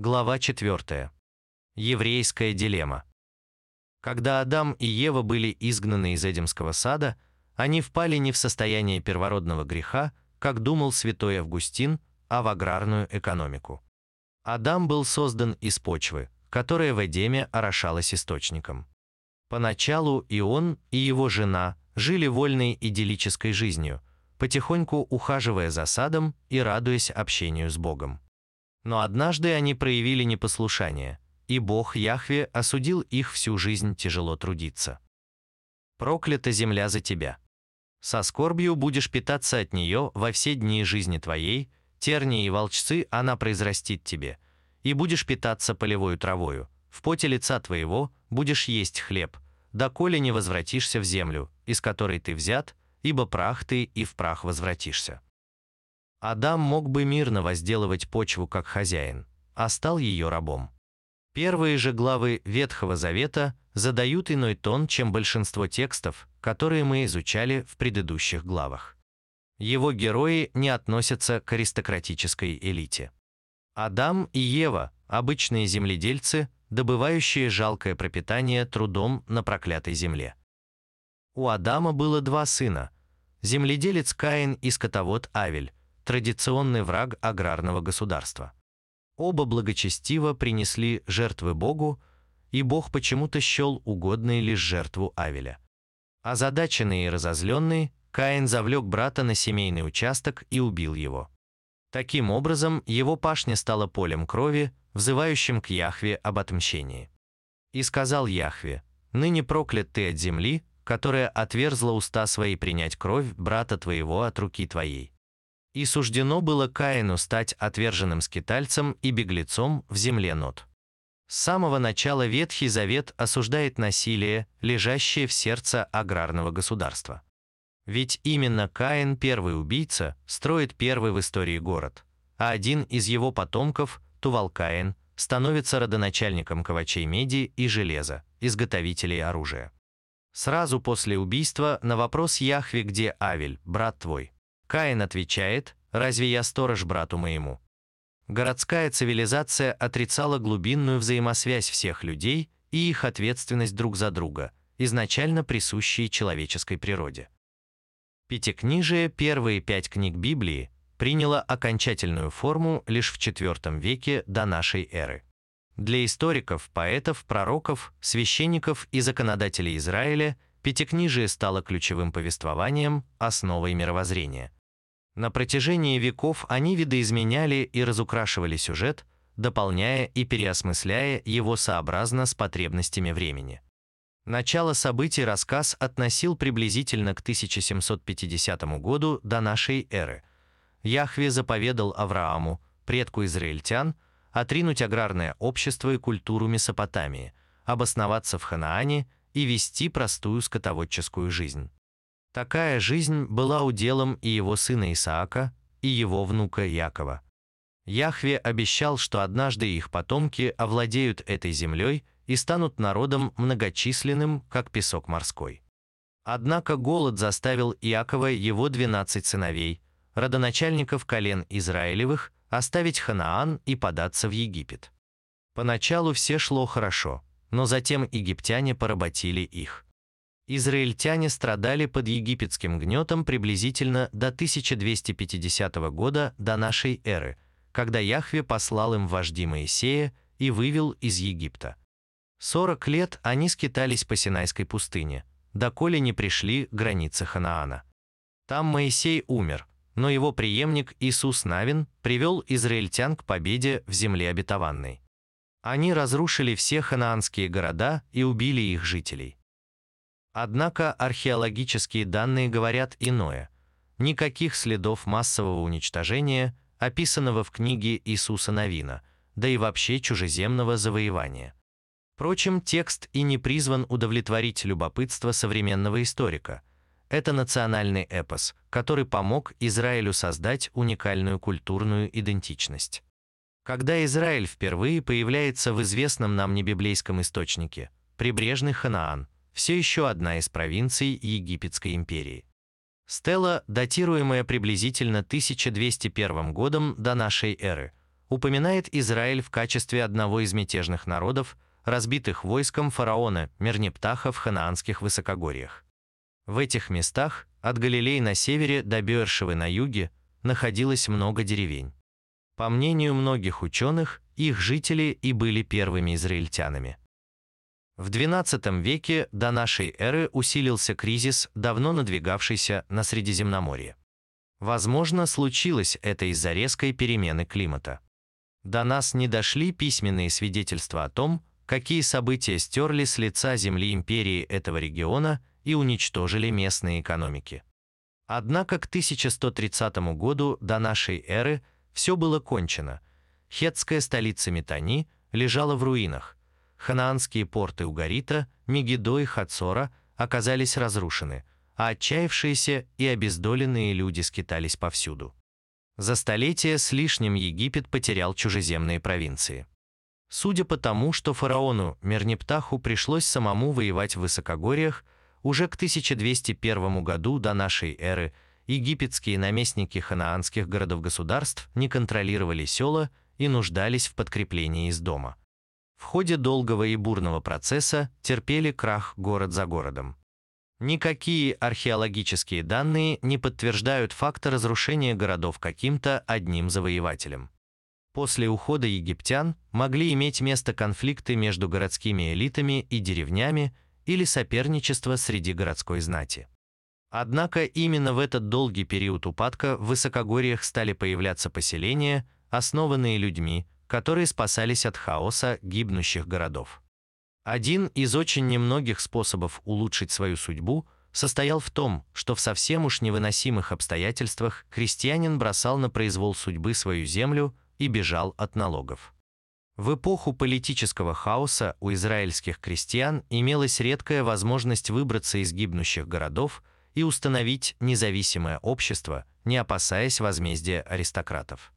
Глава 4. Еврейская дилемма. Когда Адам и Ева были изгнаны из Эдемского сада, они впали не в состояние первородного греха, как думал святой Августин, а в аграрную экономику. Адам был создан из почвы, которая в Эдеме орошалась источником. Поначалу и он, и его жена жили вольной идиллической жизнью, потихоньку ухаживая за садом и радуясь общению с Богом. Но однажды они проявили непослушание, и Бог Яхве осудил их всю жизнь тяжело трудиться. «Проклята земля за тебя. Со скорбью будешь питаться от нее во все дни жизни твоей, тернии и волчцы она произрастит тебе, и будешь питаться полевою травою, в поте лица твоего будешь есть хлеб, доколе не возвратишься в землю, из которой ты взят, ибо прах ты и в прах возвратишься». Адам мог бы мирно возделывать почву как хозяин, а стал ее рабом. Первые же главы Ветхого Завета задают иной тон, чем большинство текстов, которые мы изучали в предыдущих главах. Его герои не относятся к аристократической элите. Адам и Ева – обычные земледельцы, добывающие жалкое пропитание трудом на проклятой земле. У Адама было два сына – земледелец Каин и скотовод Авель, традиционный враг аграрного государства. Оба благочестиво принесли жертвы Богу, и Бог почему-то счел угодной лишь жертву Авеля. Озадаченный и разозленный, Каин завлек брата на семейный участок и убил его. Таким образом, его пашня стала полем крови, взывающим к Яхве об отмщении. И сказал Яхве, «Ныне проклят ты от земли, которая отверзла уста свои принять кровь брата твоего от руки твоей. И суждено было Каину стать отверженным скитальцем и беглецом в земле Нот. С самого начала Ветхий Завет осуждает насилие, лежащее в сердце аграрного государства. Ведь именно Каин, первый убийца, строит первый в истории город, а один из его потомков, Тувал Каин, становится родоначальником ковачей меди и железа, изготовителей оружия. Сразу после убийства на вопрос Яхве «Где Авель, брат твой?» Каин отвечает, «Разве я сторож брату моему?» Городская цивилизация отрицала глубинную взаимосвязь всех людей и их ответственность друг за друга, изначально присущие человеческой природе. Пятикнижие, первые пять книг Библии, приняло окончательную форму лишь в IV веке до нашей эры. Для историков, поэтов, пророков, священников и законодателей Израиля Пятикнижие стало ключевым повествованием, основой мировоззрения – на протяжении веков они видоизменяли и разукрашивали сюжет, дополняя и переосмысляя его сообразно с потребностями времени. Начало событий рассказ относил приблизительно к 1750 году до нашей эры. Яхве заповедал Аврааму, предку израильтян, отринуть аграрное общество и культуру Месопотамии, обосноваться в Ханаане и вести простую скотоводческую жизнь. Такая жизнь была уделом и его сына Исаака, и его внука Якова. Яхве обещал, что однажды их потомки овладеют этой землей и станут народом многочисленным, как песок морской. Однако голод заставил Иакова его двенадцать сыновей, родоначальников колен Израилевых, оставить Ханаан и податься в Египет. Поначалу все шло хорошо, но затем египтяне поработили их. Израильтяне страдали под египетским гнетом приблизительно до 1250 года до нашей эры, когда Яхве послал им вожди Моисея и вывел из Египта. 40 лет они скитались по Синайской пустыне, доколе не пришли к границе Ханаана. Там Моисей умер, но его преемник Иисус Навин привел израильтян к победе в земле обетованной. Они разрушили все ханаанские города и убили их жителей. Однако археологические данные говорят иное. Никаких следов массового уничтожения, описанного в книге Иисуса Новина, да и вообще чужеземного завоевания. Впрочем, текст и не призван удовлетворить любопытство современного историка. Это национальный эпос, который помог Израилю создать уникальную культурную идентичность. Когда Израиль впервые появляется в известном нам небиблейском источнике, прибрежный Ханаан – все еще одна из провинций Египетской империи. Стела, датируемая приблизительно 1201 годом до нашей эры, упоминает Израиль в качестве одного из мятежных народов, разбитых войском фараона Мернептаха в ханаанских высокогорьях. В этих местах, от Галилеи на севере до Бёршевы на юге, находилось много деревень. По мнению многих ученых, их жители и были первыми израильтянами. В XII веке до нашей эры усилился кризис, давно надвигавшийся на Средиземноморье. Возможно, случилось это из-за резкой перемены климата. До нас не дошли письменные свидетельства о том, какие события стерли с лица земли империи этого региона и уничтожили местные экономики. Однако к 1130 году до нашей эры все было кончено. Хетская столица Метани лежала в руинах. Ханаанские порты Угарита, Мегидо и Хацора оказались разрушены, а отчаявшиеся и обездоленные люди скитались повсюду. За столетия с лишним Египет потерял чужеземные провинции. Судя по тому, что фараону Мернептаху пришлось самому воевать в высокогорьях, уже к 1201 году до нашей эры египетские наместники ханаанских городов-государств не контролировали села и нуждались в подкреплении из дома. В ходе долгого и бурного процесса терпели крах город за городом. Никакие археологические данные не подтверждают факта разрушения городов каким-то одним завоевателем. После ухода египтян могли иметь место конфликты между городскими элитами и деревнями или соперничество среди городской знати. Однако именно в этот долгий период упадка в высокогорьях стали появляться поселения, основанные людьми, которые спасались от хаоса гибнущих городов. Один из очень немногих способов улучшить свою судьбу состоял в том, что в совсем уж невыносимых обстоятельствах крестьянин бросал на произвол судьбы свою землю, и бежал от налогов. В эпоху политического хаоса у израильских крестьян имелась редкая возможность выбраться из гибнущих городов и установить независимое общество, не опасаясь возмездия аристократов.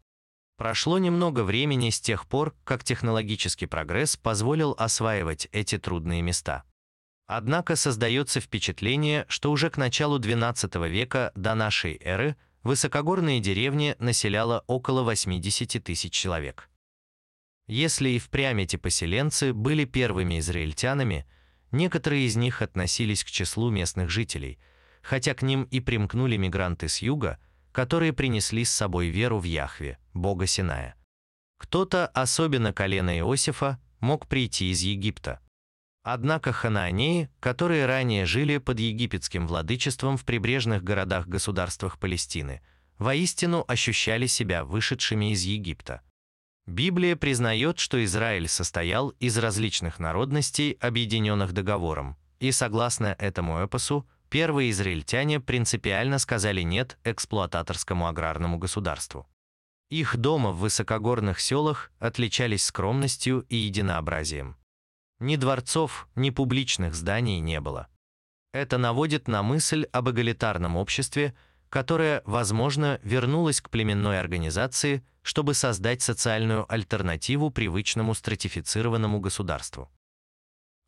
Прошло немного времени с тех пор, как технологический прогресс позволил осваивать эти трудные места. Однако создается впечатление, что уже к началу XII века до нашей эры – высокогорные деревни населяло около 80 тысяч человек. Если и впрямь эти поселенцы были первыми израильтянами, некоторые из них относились к числу местных жителей, хотя к ним и примкнули мигранты с юга, которые принесли с собой веру в Яхве, бога Синая. Кто-то, особенно колено Иосифа, мог прийти из Египта. Однако ханаанеи, которые ранее жили под египетским владычеством в прибрежных городах-государствах Палестины, воистину ощущали себя вышедшими из Египта. Библия признает, что Израиль состоял из различных народностей, объединенных договором, и согласно этому эпосу, первые израильтяне принципиально сказали «нет» эксплуататорскому аграрному государству. Их дома в высокогорных селах отличались скромностью и единообразием. Ни дворцов, ни публичных зданий не было. Это наводит на мысль об эгалитарном обществе, которое, возможно, вернулось к племенной организации, чтобы создать социальную альтернативу привычному стратифицированному государству.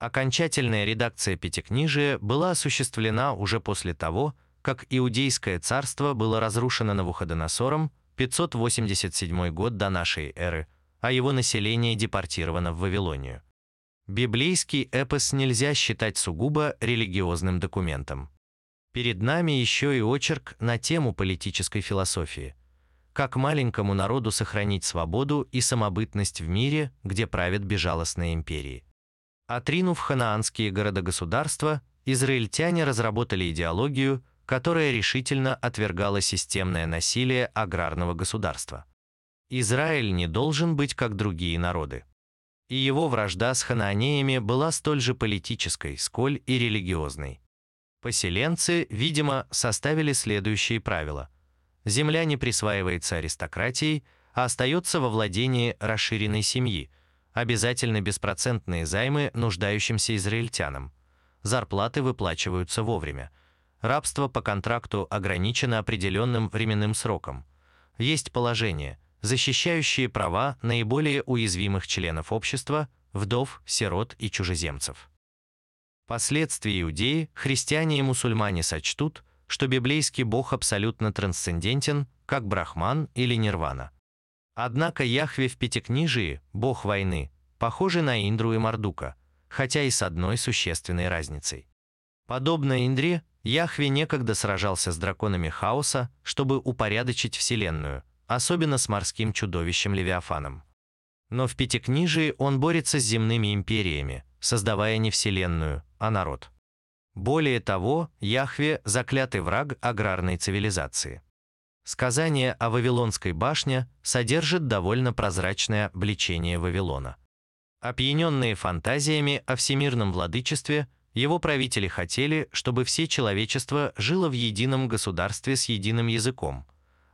Окончательная редакция Пятикнижия была осуществлена уже после того, как Иудейское царство было разрушено Навуходоносором 587 год до нашей эры, а его население депортировано в Вавилонию. Библейский эпос нельзя считать сугубо религиозным документом. Перед нами еще и очерк на тему политической философии. Как маленькому народу сохранить свободу и самобытность в мире, где правят безжалостные империи. Отринув ханаанские города-государства, израильтяне разработали идеологию, которая решительно отвергала системное насилие аграрного государства. Израиль не должен быть как другие народы и его вражда с ханаанеями была столь же политической, сколь и религиозной. Поселенцы, видимо, составили следующие правила. Земля не присваивается аристократией, а остается во владении расширенной семьи, обязательно беспроцентные займы нуждающимся израильтянам. Зарплаты выплачиваются вовремя. Рабство по контракту ограничено определенным временным сроком. Есть положение – защищающие права наиболее уязвимых членов общества, вдов, сирот и чужеземцев. Последствия иудеи, христиане и мусульмане сочтут, что библейский бог абсолютно трансцендентен, как Брахман или Нирвана. Однако Яхве в Пятикнижии, бог войны, похожий на Индру и Мардука, хотя и с одной существенной разницей. Подобно Индре, Яхве некогда сражался с драконами хаоса, чтобы упорядочить Вселенную, особенно с морским чудовищем Левиафаном. Но в Пятикнижии он борется с земными империями, создавая не Вселенную, а народ. Более того, Яхве – заклятый враг аграрной цивилизации. Сказание о Вавилонской башне содержит довольно прозрачное обличение Вавилона. Опьяненные фантазиями о всемирном владычестве, его правители хотели, чтобы все человечество жило в едином государстве с единым языком.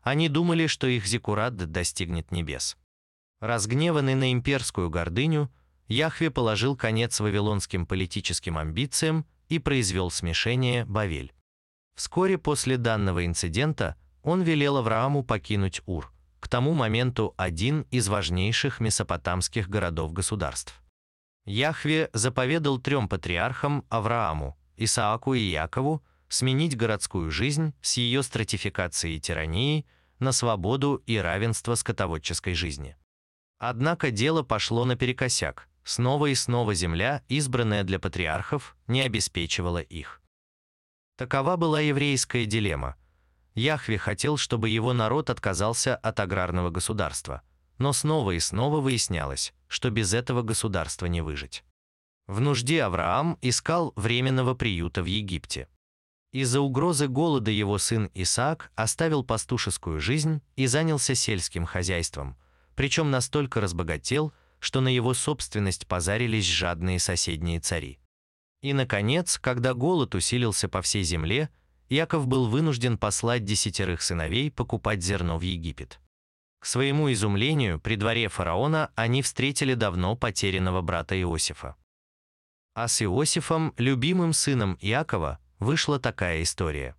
Они думали, что их зиккурат достигнет небес. Разгневанный на имперскую гордыню, Яхве положил конец вавилонским политическим амбициям и произвел смешение Бавель. Вскоре после данного инцидента он велел Аврааму покинуть Ур, к тому моменту один из важнейших месопотамских городов-государств. Яхве заповедал трем патриархам Аврааму, Исааку и Якову сменить городскую жизнь с ее стратификацией и тиранией на свободу и равенство скотоводческой жизни. Однако дело пошло наперекосяк, снова и снова земля, избранная для патриархов, не обеспечивала их. Такова была еврейская дилемма – Яхве хотел, чтобы его народ отказался от аграрного государства, но снова и снова выяснялось, что без этого государства не выжить. В нужде Авраам искал временного приюта в Египте. Из-за угрозы голода его сын Исаак оставил пастушескую жизнь и занялся сельским хозяйством, причем настолько разбогател, что на его собственность позарились жадные соседние цари. И, наконец, когда голод усилился по всей земле, Яков был вынужден послать десятерых сыновей покупать зерно в Египет. К своему изумлению, при дворе фараона они встретили давно потерянного брата Иосифа. А с Иосифом, любимым сыном Иакова, вышла такая история.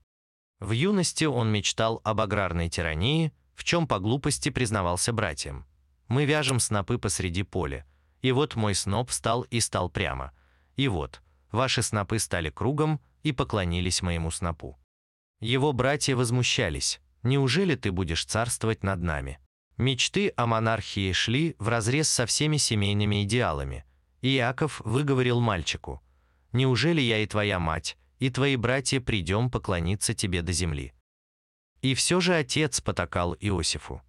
В юности он мечтал об аграрной тирании, в чем по глупости признавался братьям. «Мы вяжем снопы посреди поля, и вот мой сноп встал и стал прямо, и вот, ваши снопы стали кругом и поклонились моему снопу». Его братья возмущались. «Неужели ты будешь царствовать над нами?» Мечты о монархии шли вразрез со всеми семейными идеалами. Иаков выговорил мальчику, «Неужели я и твоя мать, и твои братья придем поклониться тебе до земли?» И все же отец потакал Иосифу.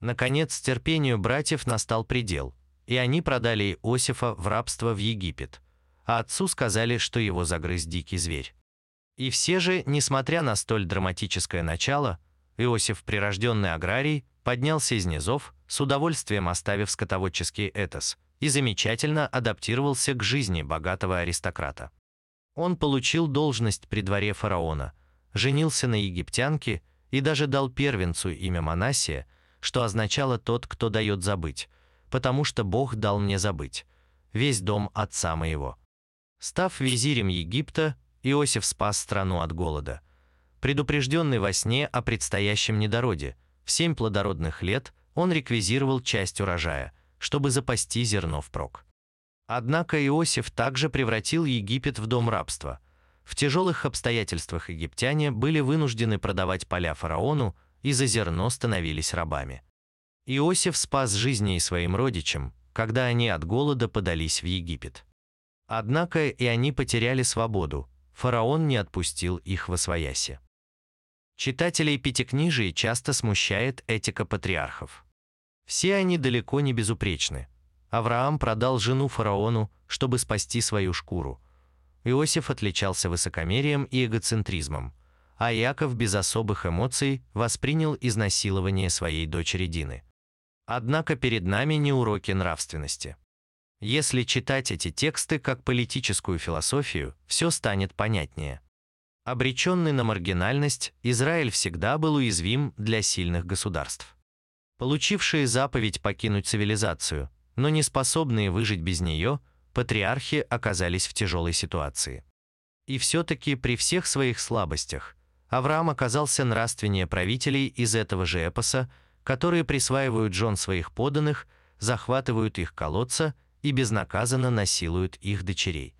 Наконец, терпению братьев настал предел, и они продали Иосифа в рабство в Египет, а отцу сказали, что его загрыз дикий зверь. И все же, несмотря на столь драматическое начало, Иосиф, прирожденный аграрий, поднялся из низов, с удовольствием оставив скотоводческий этос, и замечательно адаптировался к жизни богатого аристократа. Он получил должность при дворе фараона, женился на египтянке и даже дал первенцу имя Манасия, что означало «тот, кто дает забыть», потому что Бог дал мне забыть, весь дом отца моего. Став визирем Египта, Иосиф спас страну от голода. Предупрежденный во сне о предстоящем недороде, в семь плодородных лет он реквизировал часть урожая, чтобы запасти зерно впрок. Однако Иосиф также превратил Египет в дом рабства. В тяжелых обстоятельствах египтяне были вынуждены продавать поля фараону и за зерно становились рабами. Иосиф спас жизни и своим родичам, когда они от голода подались в Египет. Однако и они потеряли свободу, фараон не отпустил их во свояси. Читателей Пятикнижия часто смущает этика патриархов. Все они далеко не безупречны. Авраам продал жену фараону, чтобы спасти свою шкуру. Иосиф отличался высокомерием и эгоцентризмом, а Иаков без особых эмоций воспринял изнасилование своей дочери Дины. Однако перед нами не уроки нравственности. Если читать эти тексты как политическую философию, все станет понятнее. Обреченный на маргинальность, Израиль всегда был уязвим для сильных государств. Получившие заповедь покинуть цивилизацию, но не способные выжить без нее, патриархи оказались в тяжелой ситуации. И все-таки при всех своих слабостях Авраам оказался нравственнее правителей из этого же эпоса, которые присваивают жен своих поданных, захватывают их колодца и безнаказанно насилуют их дочерей.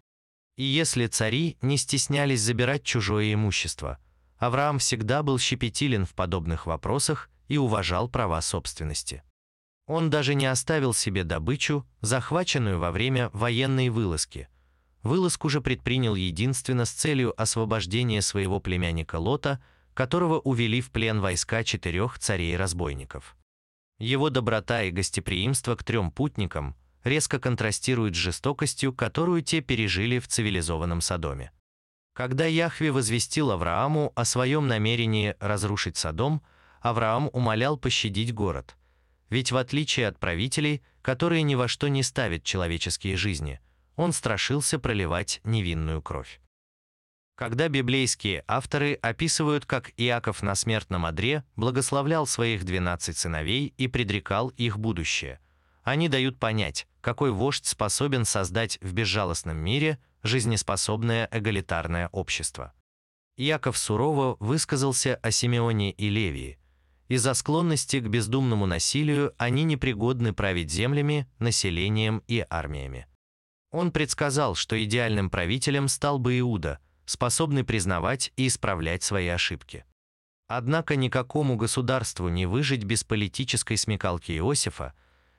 И если цари не стеснялись забирать чужое имущество, Авраам всегда был щепетилен в подобных вопросах и уважал права собственности. Он даже не оставил себе добычу, захваченную во время военной вылазки. Вылазку же предпринял единственно с целью освобождения своего племянника Лота, которого увели в плен войска четырех царей-разбойников. Его доброта и гостеприимство к трем путникам резко контрастируют с жестокостью, которую те пережили в цивилизованном Содоме. Когда Яхве возвестил Аврааму о своем намерении разрушить Содом, Авраам умолял пощадить город. Ведь в отличие от правителей, которые ни во что не ставят человеческие жизни, он страшился проливать невинную кровь. Когда библейские авторы описывают, как Иаков на смертном одре благословлял своих 12 сыновей и предрекал их будущее, они дают понять, какой вождь способен создать в безжалостном мире жизнеспособное эгалитарное общество. Иаков сурово высказался о Симеоне и Левии. Из-за склонности к бездумному насилию они непригодны править землями, населением и армиями. Он предсказал, что идеальным правителем стал бы Иуда, способный признавать и исправлять свои ошибки. Однако никакому государству не выжить без политической смекалки Иосифа,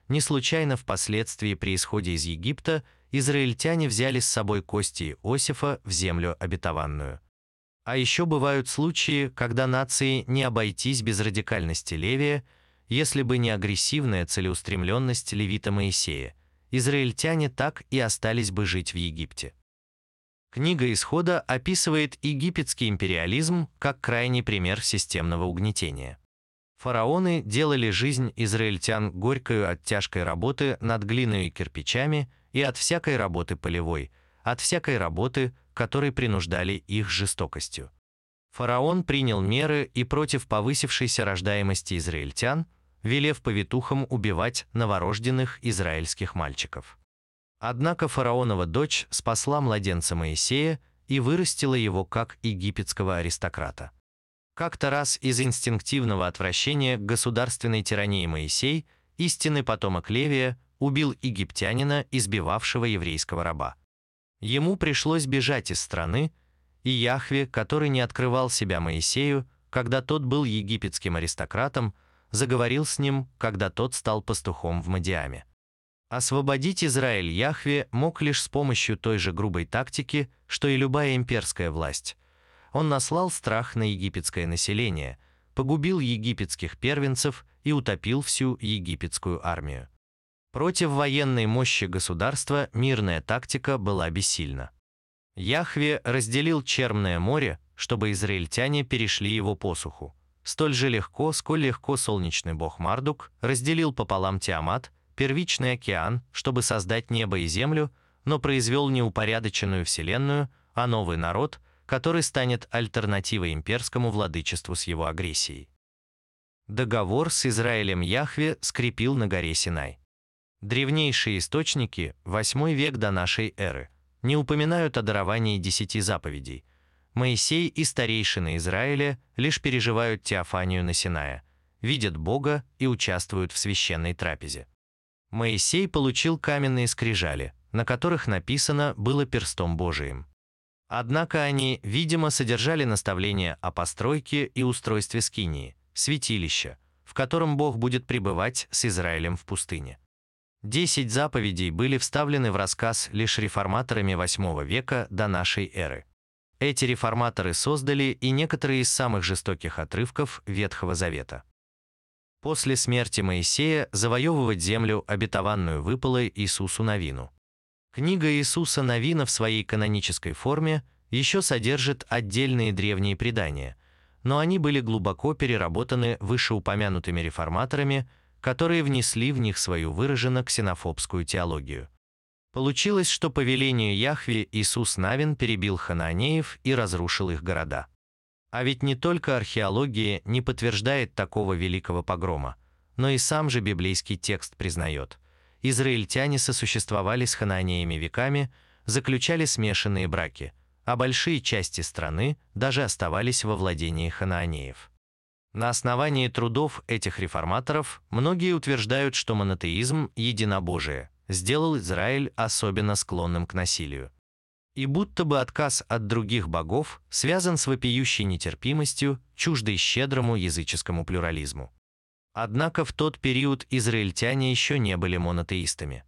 не случайно впоследствии при исходе из Египта израильтяне взяли с собой кости Иосифа в землю обетованную. А еще бывают случаи, когда нации не обойтись без радикальности Левия, если бы не агрессивная целеустремленность левита Моисея – израильтяне так и остались бы жить в Египте. Книга Исхода описывает египетский империализм как крайний пример системного угнетения. Фараоны делали жизнь израильтян горькою от тяжкой работы над глиной и кирпичами и от всякой работы полевой, от всякой работы, которой принуждали их жестокостью. Фараон принял меры и против повысившейся рождаемости израильтян велев повитухам убивать новорожденных израильских мальчиков. Однако фараонова дочь спасла младенца Моисея и вырастила его как египетского аристократа. Как-то раз из инстинктивного отвращения к государственной тирании Моисей, истинный потомок Левия, убил египтянина, избивавшего еврейского раба. Ему пришлось бежать из страны, и Яхве, который не открывал себя Моисею, когда тот был египетским аристократом, заговорил с ним, когда тот стал пастухом в Мадиаме. Освободить Израиль Яхве мог лишь с помощью той же грубой тактики, что и любая имперская власть. Он наслал страх на египетское население, погубил египетских первенцев и утопил всю египетскую армию. Против военной мощи государства мирная тактика была бессильна. Яхве разделил Черное море, чтобы израильтяне перешли его посуху. Столь же легко, сколь легко солнечный бог Мардук разделил пополам Тиамат, первичный океан, чтобы создать небо и землю, но произвел неупорядоченную вселенную, а новый народ, который станет альтернативой имперскому владычеству с его агрессией. Договор с Израилем Яхве скрепил на горе Синай. Древнейшие источники, 8 век до нашей эры, не упоминают о даровании десяти заповедей – Моисей и старейшины Израиля лишь переживают теофанию на Синае, видят Бога и участвуют в священной трапезе. Моисей получил каменные скрижали, на которых написано было перстом Божиим. Однако они, видимо, содержали наставления о постройке и устройстве скинии, святилища, в котором Бог будет пребывать с Израилем в пустыне. Десять заповедей были вставлены в рассказ лишь реформаторами VIII века до нашей эры. Эти реформаторы создали и некоторые из самых жестоких отрывков Ветхого Завета. После смерти Моисея завоевывать землю обетованную выпало Иисусу Навину. Книга Иисуса Навина в своей канонической форме еще содержит отдельные древние предания, но они были глубоко переработаны вышеупомянутыми реформаторами, которые внесли в них свою выраженно ксенофобскую теологию. Получилось, что по велению Яхве Иисус Навин перебил хананеев и разрушил их города. А ведь не только археология не подтверждает такого великого погрома, но и сам же библейский текст признает. Израильтяне сосуществовали с хананеями веками, заключали смешанные браки, а большие части страны даже оставались во владении хананеев. На основании трудов этих реформаторов многие утверждают, что монотеизм – единобожие – сделал Израиль особенно склонным к насилию. И будто бы отказ от других богов связан с вопиющей нетерпимостью, чуждой щедрому языческому плюрализму. Однако в тот период израильтяне еще не были монотеистами.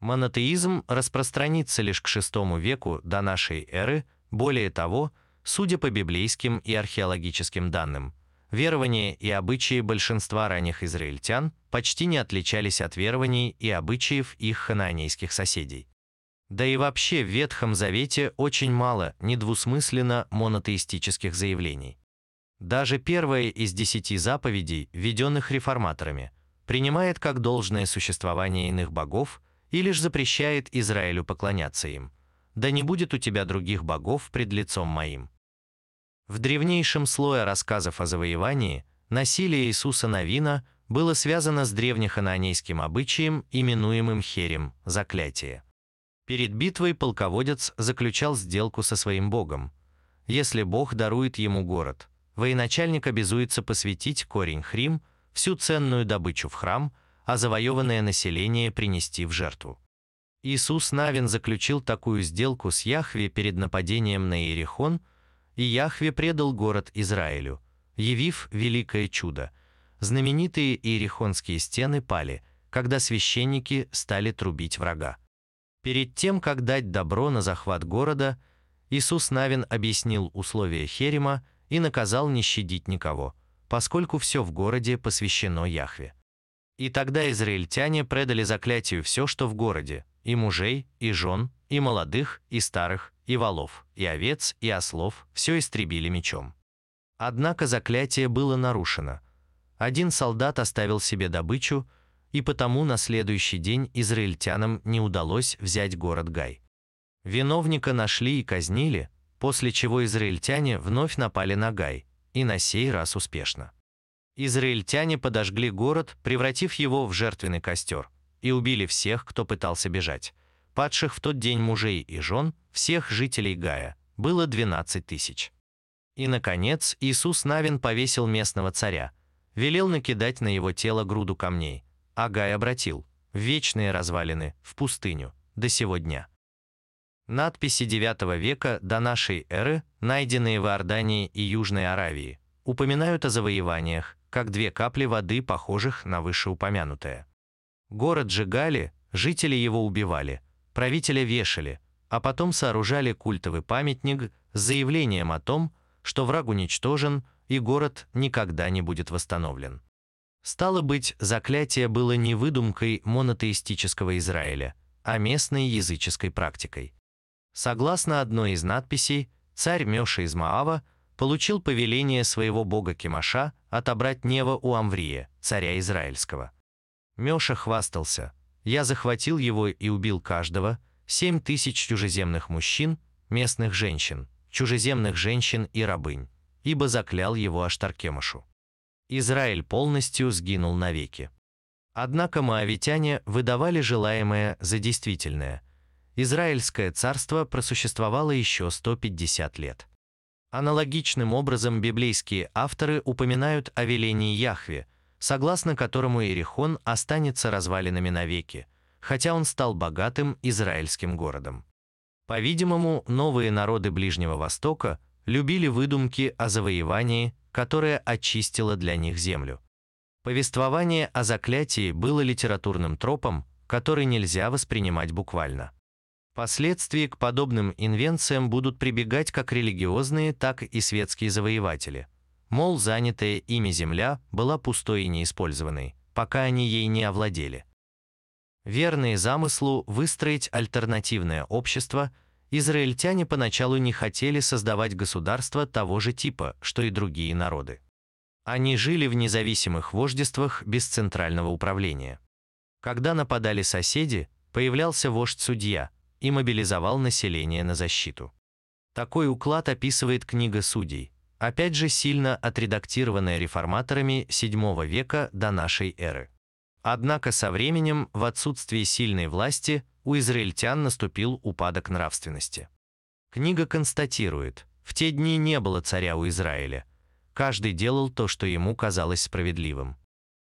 Монотеизм распространится лишь к VI веку до нашей эры, более того, судя по библейским и археологическим данным, верования и обычаи большинства ранних израильтян почти не отличались от верований и обычаев их хананейских соседей. Да и вообще в Ветхом Завете очень мало недвусмысленно монотеистических заявлений. Даже первая из десяти заповедей, введенных реформаторами, принимает как должное существование иных богов и лишь запрещает Израилю поклоняться им. «Да не будет у тебя других богов пред лицом моим». В древнейшем слое рассказов о завоевании насилие Иисуса Навина было связано с древнехананейским обычаем, именуемым херем – заклятие. Перед битвой полководец заключал сделку со своим богом. Если бог дарует ему город, военачальник обязуется посвятить корень хрим, всю ценную добычу в храм, а завоеванное население принести в жертву. Иисус Навин заключил такую сделку с Яхве перед нападением на Иерихон, и Яхве предал город Израилю, явив великое чудо. Знаменитые Иерихонские стены пали, когда священники стали трубить врага. Перед тем, как дать добро на захват города, Иисус Навин объяснил условия Херима и наказал не щадить никого, поскольку все в городе посвящено Яхве. И тогда израильтяне предали заклятию все, что в городе, и мужей, и жен, и молодых, и старых, и волов, и овец, и ослов, все истребили мечом. Однако заклятие было нарушено. Один солдат оставил себе добычу, и потому на следующий день израильтянам не удалось взять город Гай. Виновника нашли и казнили, после чего израильтяне вновь напали на Гай, и на сей раз успешно. Израильтяне подожгли город, превратив его в жертвенный костер, и убили всех, кто пытался бежать. Падших в тот день мужей и жен, всех жителей Гая, было 12 тысяч. И, наконец, Иисус Навин повесил местного царя, велел накидать на его тело груду камней, Агай обратил в вечные развалины, в пустыню, до сего дня. Надписи IX века до нашей эры, найденные в Иордании и Южной Аравии, упоминают о завоеваниях, как две капли воды, похожих на вышеупомянутое. Город сжигали, жители его убивали, правителя вешали, а потом сооружали культовый памятник с заявлением о том, что враг уничтожен и город никогда не будет восстановлен. Стало быть, заклятие было не выдумкой монотеистического Израиля, а местной языческой практикой. Согласно одной из надписей, царь Меша из Маава получил повеление своего бога Кимаша отобрать Нева у Амврия, царя Израильского. Меша хвастался, «Я захватил его и убил каждого, семь тысяч чужеземных мужчин, местных женщин, чужеземных женщин и рабынь, ибо заклял его Аштаркемашу». Израиль полностью сгинул навеки. Однако моавитяне выдавали желаемое за действительное. Израильское царство просуществовало еще 150 лет. Аналогичным образом библейские авторы упоминают о велении Яхве, согласно которому Иерихон останется развалинами навеки, хотя он стал богатым израильским городом. По-видимому, новые народы Ближнего Востока любили выдумки о завоевании которая очистила для них землю. Повествование о заклятии было литературным тропом, который нельзя воспринимать буквально. Впоследствии к подобным инвенциям будут прибегать как религиозные, так и светские завоеватели. Мол, занятая ими земля была пустой и неиспользованной, пока они ей не овладели. Верные замыслу выстроить альтернативное общество – израильтяне поначалу не хотели создавать государство того же типа, что и другие народы. Они жили в независимых вождествах без центрального управления. Когда нападали соседи, появлялся вождь-судья и мобилизовал население на защиту. Такой уклад описывает книга судей, опять же сильно отредактированная реформаторами VII века до нашей эры. Однако со временем, в отсутствии сильной власти, у израильтян наступил упадок нравственности. Книга констатирует, в те дни не было царя у Израиля. Каждый делал то, что ему казалось справедливым.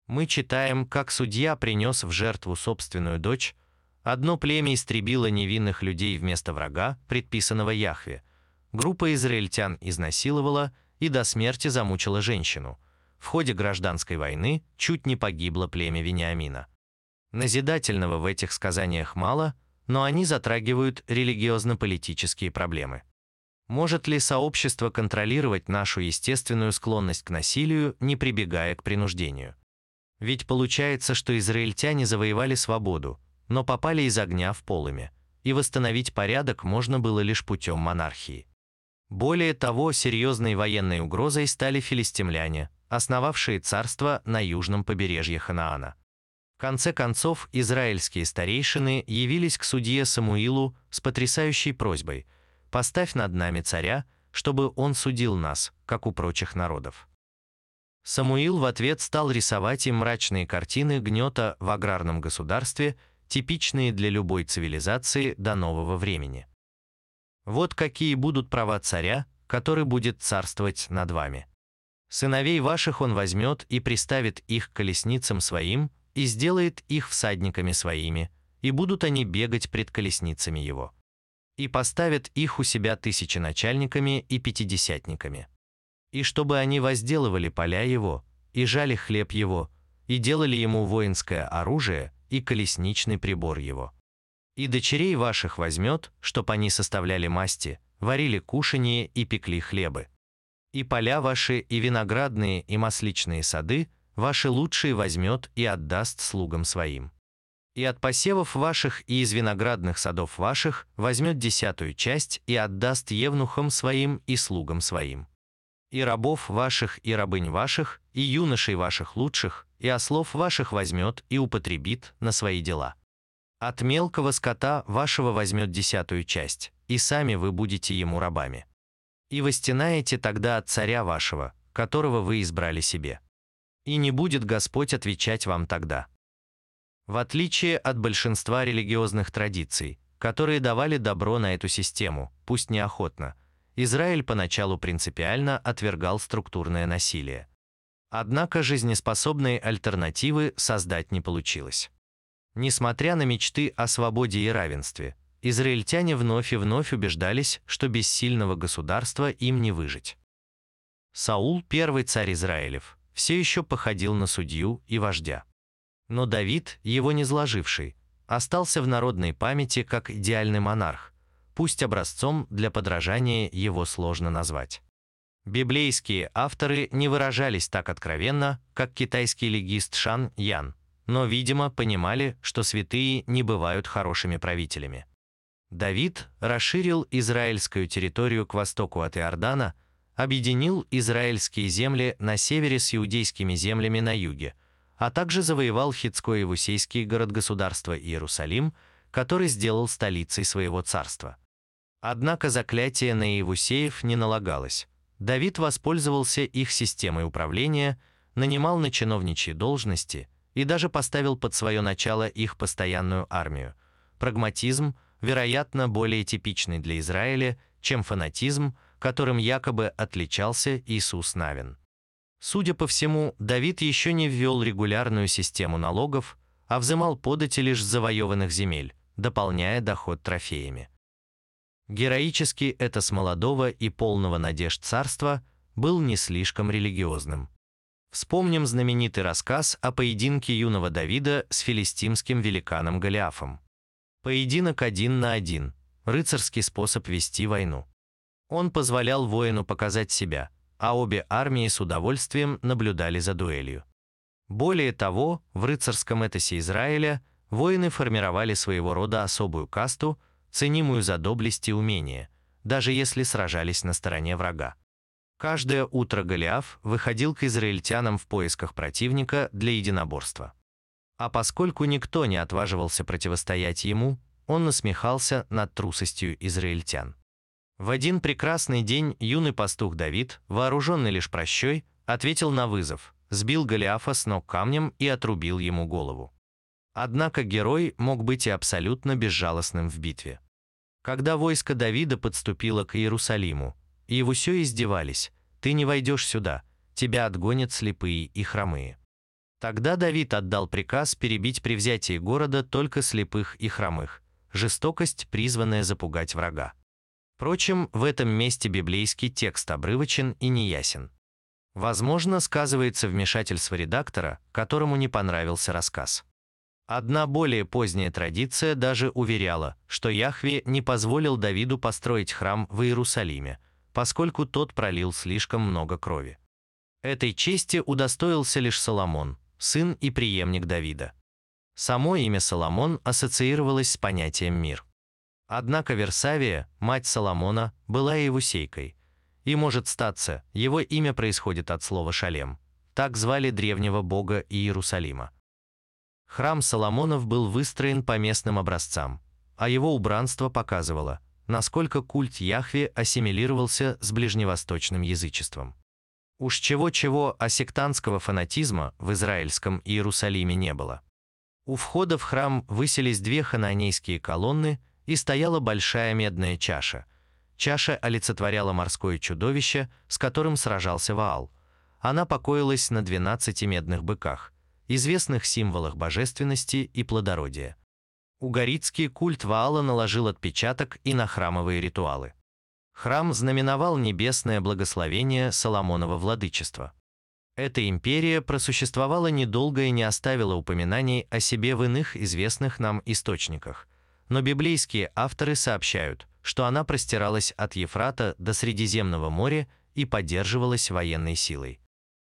Мы читаем, как судья принес в жертву собственную дочь, одно племя истребило невинных людей вместо врага, предписанного Яхве. Группа израильтян изнасиловала и до смерти замучила женщину. в ходе гражданской войны чуть не погибло племя Вениамина. Назидательного в этих сказаниях мало, но они затрагивают религиозно-политические проблемы. Может ли сообщество контролировать нашу естественную склонность к насилию, не прибегая к принуждению? Ведь получается, что израильтяне завоевали свободу, но попали из огня в полыми, и восстановить порядок можно было лишь путем монархии. Более того, серьезной военной угрозой стали филистимляне, основавшие царство на южном побережье Ханаана. В конце концов, израильские старейшины явились к судье Самуилу с потрясающей просьбой «Поставь над нами царя, чтобы он судил нас, как у прочих народов». Самуил в ответ стал рисовать им мрачные картины гнета в аграрном государстве, типичные для любой цивилизации до нового времени. Вот какие будут права царя, который будет царствовать над вами. Сыновей ваших он возьмет и приставит их к колесницам своим, и сделает их всадниками своими, и будут они бегать пред колесницами его. И поставят их у себя тысяченачальниками и пятидесятниками. И чтобы они возделывали поля его, и жали хлеб его, и делали ему воинское оружие и колесничный прибор его. И дочерей ваших возьмет, чтоб они составляли масти, варили кушанье и пекли хлебы и поля ваши, и виноградные, и масличные сады, ваши лучшие возьмет и отдаст слугам своим. И от посевов ваших и из виноградных садов ваших возьмет десятую часть и отдаст евнухам своим и слугам своим. И рабов ваших, и рабынь ваших, и юношей ваших лучших, и ослов ваших возьмет и употребит на свои дела. От мелкого скота вашего возьмет десятую часть, и сами вы будете ему рабами и востинаете тогда от царя вашего, которого вы избрали себе. И не будет Господь отвечать вам тогда. В отличие от большинства религиозных традиций, которые давали добро на эту систему, пусть неохотно, Израиль поначалу принципиально отвергал структурное насилие. Однако жизнеспособные альтернативы создать не получилось. Несмотря на мечты о свободе и равенстве, израильтяне вновь и вновь убеждались, что без сильного государства им не выжить. Саул, первый царь Израилев, все еще походил на судью и вождя. Но Давид, его не зложивший, остался в народной памяти как идеальный монарх, пусть образцом для подражания его сложно назвать. Библейские авторы не выражались так откровенно, как китайский легист Шан Ян, но, видимо, понимали, что святые не бывают хорошими правителями. Давид расширил израильскую территорию к востоку от Иордана, объединил израильские земли на севере с иудейскими землями на юге, а также завоевал хитское Евусейский город-государство Иерусалим, который сделал столицей своего царства. Однако заклятие на Иевусеев не налагалось. Давид воспользовался их системой управления, нанимал на чиновничьи должности и даже поставил под свое начало их постоянную армию. Прагматизм – вероятно, более типичный для Израиля, чем фанатизм, которым якобы отличался Иисус Навин. Судя по всему, Давид еще не ввел регулярную систему налогов, а взымал подати лишь с завоеванных земель, дополняя доход трофеями. Героический это с молодого и полного надежд царства был не слишком религиозным. Вспомним знаменитый рассказ о поединке юного Давида с филистимским великаном Голиафом. Поединок один на один, рыцарский способ вести войну. Он позволял воину показать себя, а обе армии с удовольствием наблюдали за дуэлью. Более того, в рыцарском этосе Израиля воины формировали своего рода особую касту, ценимую за доблесть и умение, даже если сражались на стороне врага. Каждое утро Голиаф выходил к израильтянам в поисках противника для единоборства. А поскольку никто не отваживался противостоять ему, он насмехался над трусостью израильтян. В один прекрасный день юный пастух Давид, вооруженный лишь прощой, ответил на вызов, сбил Голиафа с ног камнем и отрубил ему голову. Однако герой мог быть и абсолютно безжалостным в битве. Когда войско Давида подступило к Иерусалиму, его все издевались, «Ты не войдешь сюда, тебя отгонят слепые и хромые». Тогда Давид отдал приказ перебить при взятии города только слепых и хромых, жестокость, призванная запугать врага. Впрочем, в этом месте библейский текст обрывочен и неясен. Возможно, сказывается вмешательство редактора, которому не понравился рассказ. Одна более поздняя традиция даже уверяла, что Яхве не позволил Давиду построить храм в Иерусалиме, поскольку тот пролил слишком много крови. Этой чести удостоился лишь Соломон, сын и преемник Давида. Само имя Соломон ассоциировалось с понятием «мир». Однако Версавия, мать Соломона, была Евусейкой, и может статься, его имя происходит от слова «шалем». Так звали древнего бога Иерусалима. Храм Соломонов был выстроен по местным образцам, а его убранство показывало, насколько культ Яхве ассимилировался с ближневосточным язычеством. Уж чего-чего, а сектантского фанатизма в израильском Иерусалиме не было. У входа в храм высились две хананейские колонны и стояла большая медная чаша. Чаша олицетворяла морское чудовище, с которым сражался Ваал. Она покоилась на 12 медных быках, известных символах божественности и плодородия. Угорицкий культ Ваала наложил отпечаток и на храмовые ритуалы. Храм знаменовал небесное благословение Соломонова владычества. Эта империя просуществовала недолго и не оставила упоминаний о себе в иных известных нам источниках, но библейские авторы сообщают, что она простиралась от Ефрата до Средиземного моря и поддерживалась военной силой.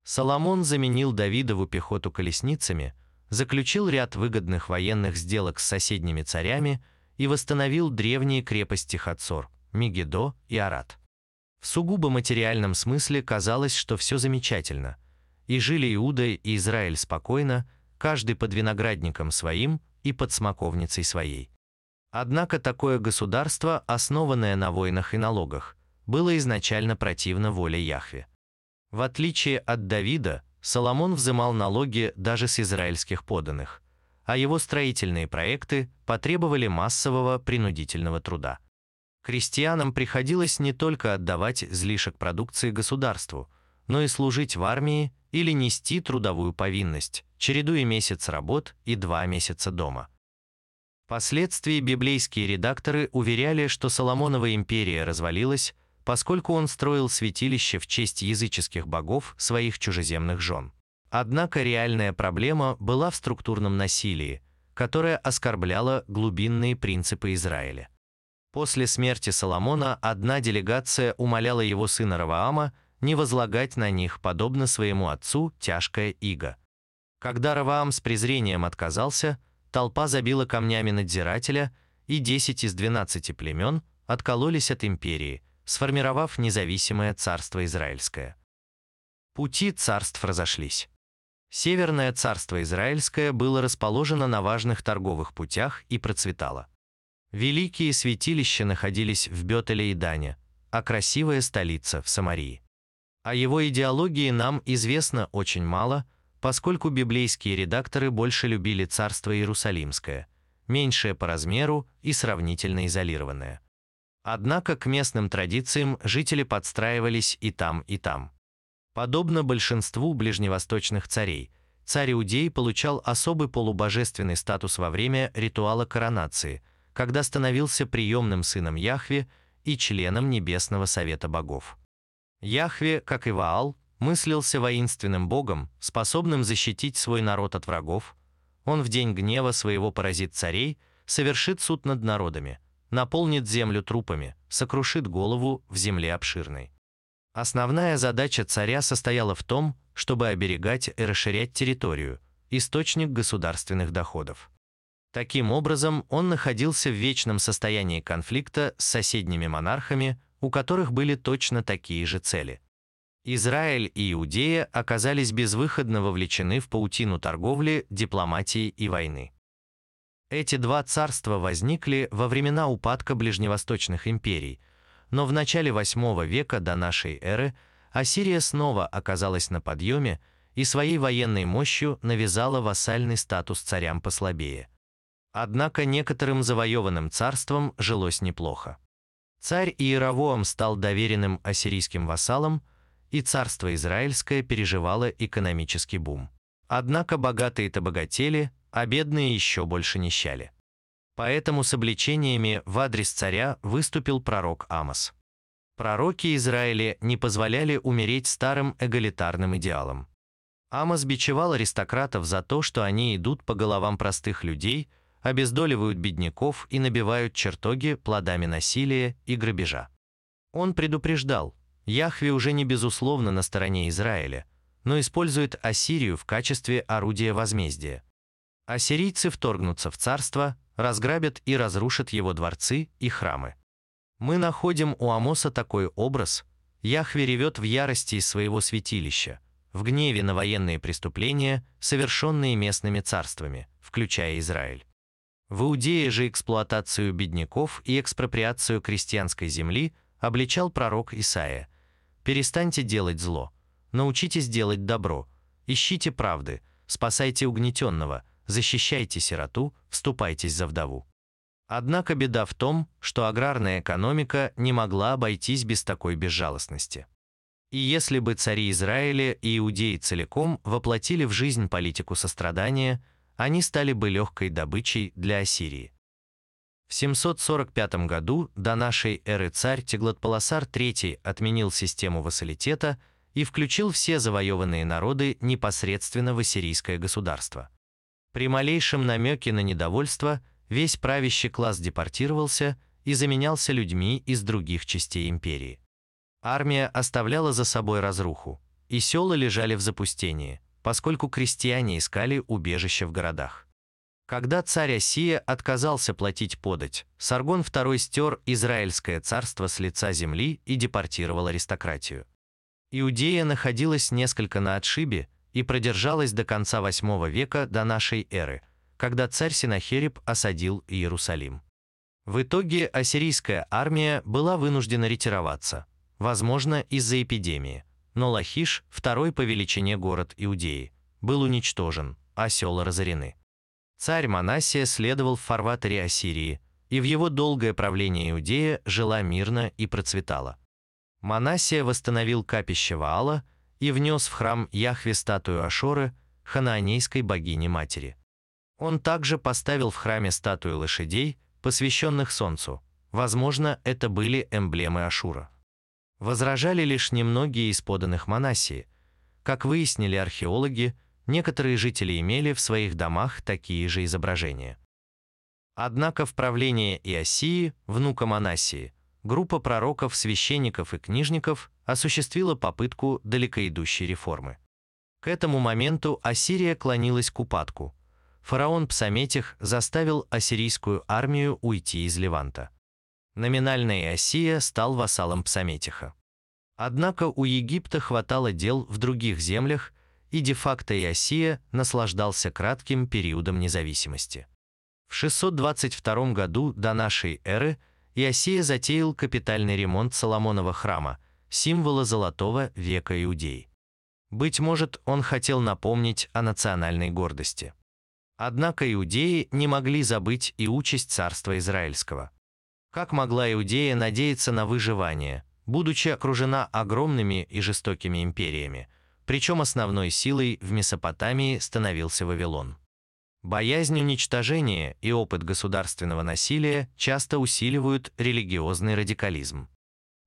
Соломон заменил Давидову пехоту колесницами, заключил ряд выгодных военных сделок с соседними царями и восстановил древние крепости Хацор, Мегидо и Арат. В сугубо материальном смысле казалось, что все замечательно, и жили Иуда и Израиль спокойно, каждый под виноградником своим и под смоковницей своей. Однако такое государство, основанное на войнах и налогах, было изначально противно воле Яхве. В отличие от Давида, Соломон взимал налоги даже с израильских поданных, а его строительные проекты потребовали массового принудительного труда. Крестьянам приходилось не только отдавать излишек продукции государству, но и служить в армии или нести трудовую повинность, чередуя месяц работ и два месяца дома. Впоследствии библейские редакторы уверяли, что Соломонова империя развалилась, поскольку он строил святилище в честь языческих богов своих чужеземных жен. Однако реальная проблема была в структурном насилии, которое оскорбляло глубинные принципы Израиля. После смерти Соломона одна делегация умоляла его сына Раваама не возлагать на них, подобно своему отцу, тяжкое иго. Когда Раваам с презрением отказался, толпа забила камнями надзирателя, и 10 из 12 племен откололись от империи – сформировав независимое царство Израильское. Пути царств разошлись. Северное царство Израильское было расположено на важных торговых путях и процветало. Великие святилища находились в Бетеле и Дане, а красивая столица в Самарии. О его идеологии нам известно очень мало, поскольку библейские редакторы больше любили царство Иерусалимское, меньшее по размеру и сравнительно изолированное. Однако к местным традициям жители подстраивались и там, и там. Подобно большинству ближневосточных царей, царь Иудей получал особый полубожественный статус во время ритуала коронации, когда становился приемным сыном Яхве и членом Небесного Совета Богов. Яхве, как и Ваал, мыслился воинственным богом, способным защитить свой народ от врагов. Он в день гнева своего поразит царей, совершит суд над народами – наполнит землю трупами, сокрушит голову в земле обширной. Основная задача царя состояла в том, чтобы оберегать и расширять территорию, источник государственных доходов. Таким образом, он находился в вечном состоянии конфликта с соседними монархами, у которых были точно такие же цели. Израиль и Иудея оказались безвыходно вовлечены в паутину торговли, дипломатии и войны. Эти два царства возникли во времена упадка ближневосточных империй, но в начале VIII века до нашей эры Ассирия снова оказалась на подъеме и своей военной мощью навязала вассальный статус царям послабее. Однако некоторым завоеванным царствам жилось неплохо. Царь Иеравоам стал доверенным ассирийским вассалом, и царство Израильское переживало экономический бум. Однако богатые-то богатели, а бедные еще больше нищали. Поэтому с обличениями в адрес царя выступил пророк Амос. Пророки Израиля не позволяли умереть старым эгалитарным идеалам. Амос бичевал аристократов за то, что они идут по головам простых людей, обездоливают бедняков и набивают чертоги плодами насилия и грабежа. Он предупреждал, Яхве уже не безусловно на стороне Израиля, но использует Ассирию в качестве орудия возмездия. Ассирийцы вторгнутся в царство, разграбят и разрушат его дворцы и храмы. Мы находим у Амоса такой образ. Яхве ревет в ярости из своего святилища, в гневе на военные преступления, совершенные местными царствами, включая Израиль. В Иудее же эксплуатацию бедняков и экспроприацию крестьянской земли обличал пророк Исаия. «Перестаньте делать зло, научитесь делать добро, ищите правды, спасайте угнетенного, защищайте сироту, вступайтесь за вдову». Однако беда в том, что аграрная экономика не могла обойтись без такой безжалостности. И если бы цари Израиля и иудеи целиком воплотили в жизнь политику сострадания, они стали бы легкой добычей для Ассирии. В 745 году до нашей эры царь Теглатпаласар III отменил систему вассалитета и включил все завоеванные народы непосредственно в ассирийское государство. При малейшем намеке на недовольство – весь правящий класс депортировался и заменялся людьми из других частей империи. Армия оставляла за собой разруху, и села лежали в запустении, поскольку крестьяне искали убежище в городах. Когда царь Осия отказался платить подать, Саргон II стер Израильское царство с лица земли и депортировал аристократию. Иудея находилась несколько на отшибе и продержалась до конца VIII века до нашей эры – когда царь Синахериб осадил Иерусалим. В итоге ассирийская армия была вынуждена ретироваться, возможно, из-за эпидемии, но Лахиш, второй по величине город Иудеи, был уничтожен, а села разорены. Царь Манасия следовал в фарватере Ассирии, и в его долгое правление Иудея жила мирно и процветала. Манасия восстановил капище Ваала и внес в храм Яхве статую Ашоры, ханаанейской богини-матери. Он также поставил в храме статуи лошадей, посвященных Солнцу. Возможно, это были эмблемы Ашура. Возражали лишь немногие из поданных Манасии. Как выяснили археологи, некоторые жители имели в своих домах такие же изображения. Однако в правлении Иосии, внука Манасии, группа пророков, священников и книжников осуществила попытку далекоидущей реформы. К этому моменту Ассирия клонилась к упадку – фараон Псаметих заставил ассирийскую армию уйти из Леванта. Номинальный Иосия стал вассалом Псаметиха. Однако у Египта хватало дел в других землях, и де-факто Иосия наслаждался кратким периодом независимости. В 622 году до нашей эры Иосия затеял капитальный ремонт Соломонова храма, символа золотого века Иудеи. Быть может, он хотел напомнить о национальной гордости. Однако иудеи не могли забыть и участь царства Израильского. Как могла Иудея надеяться на выживание, будучи окружена огромными и жестокими империями, причем основной силой в Месопотамии становился Вавилон. Боязнь уничтожения и опыт государственного насилия часто усиливают религиозный радикализм.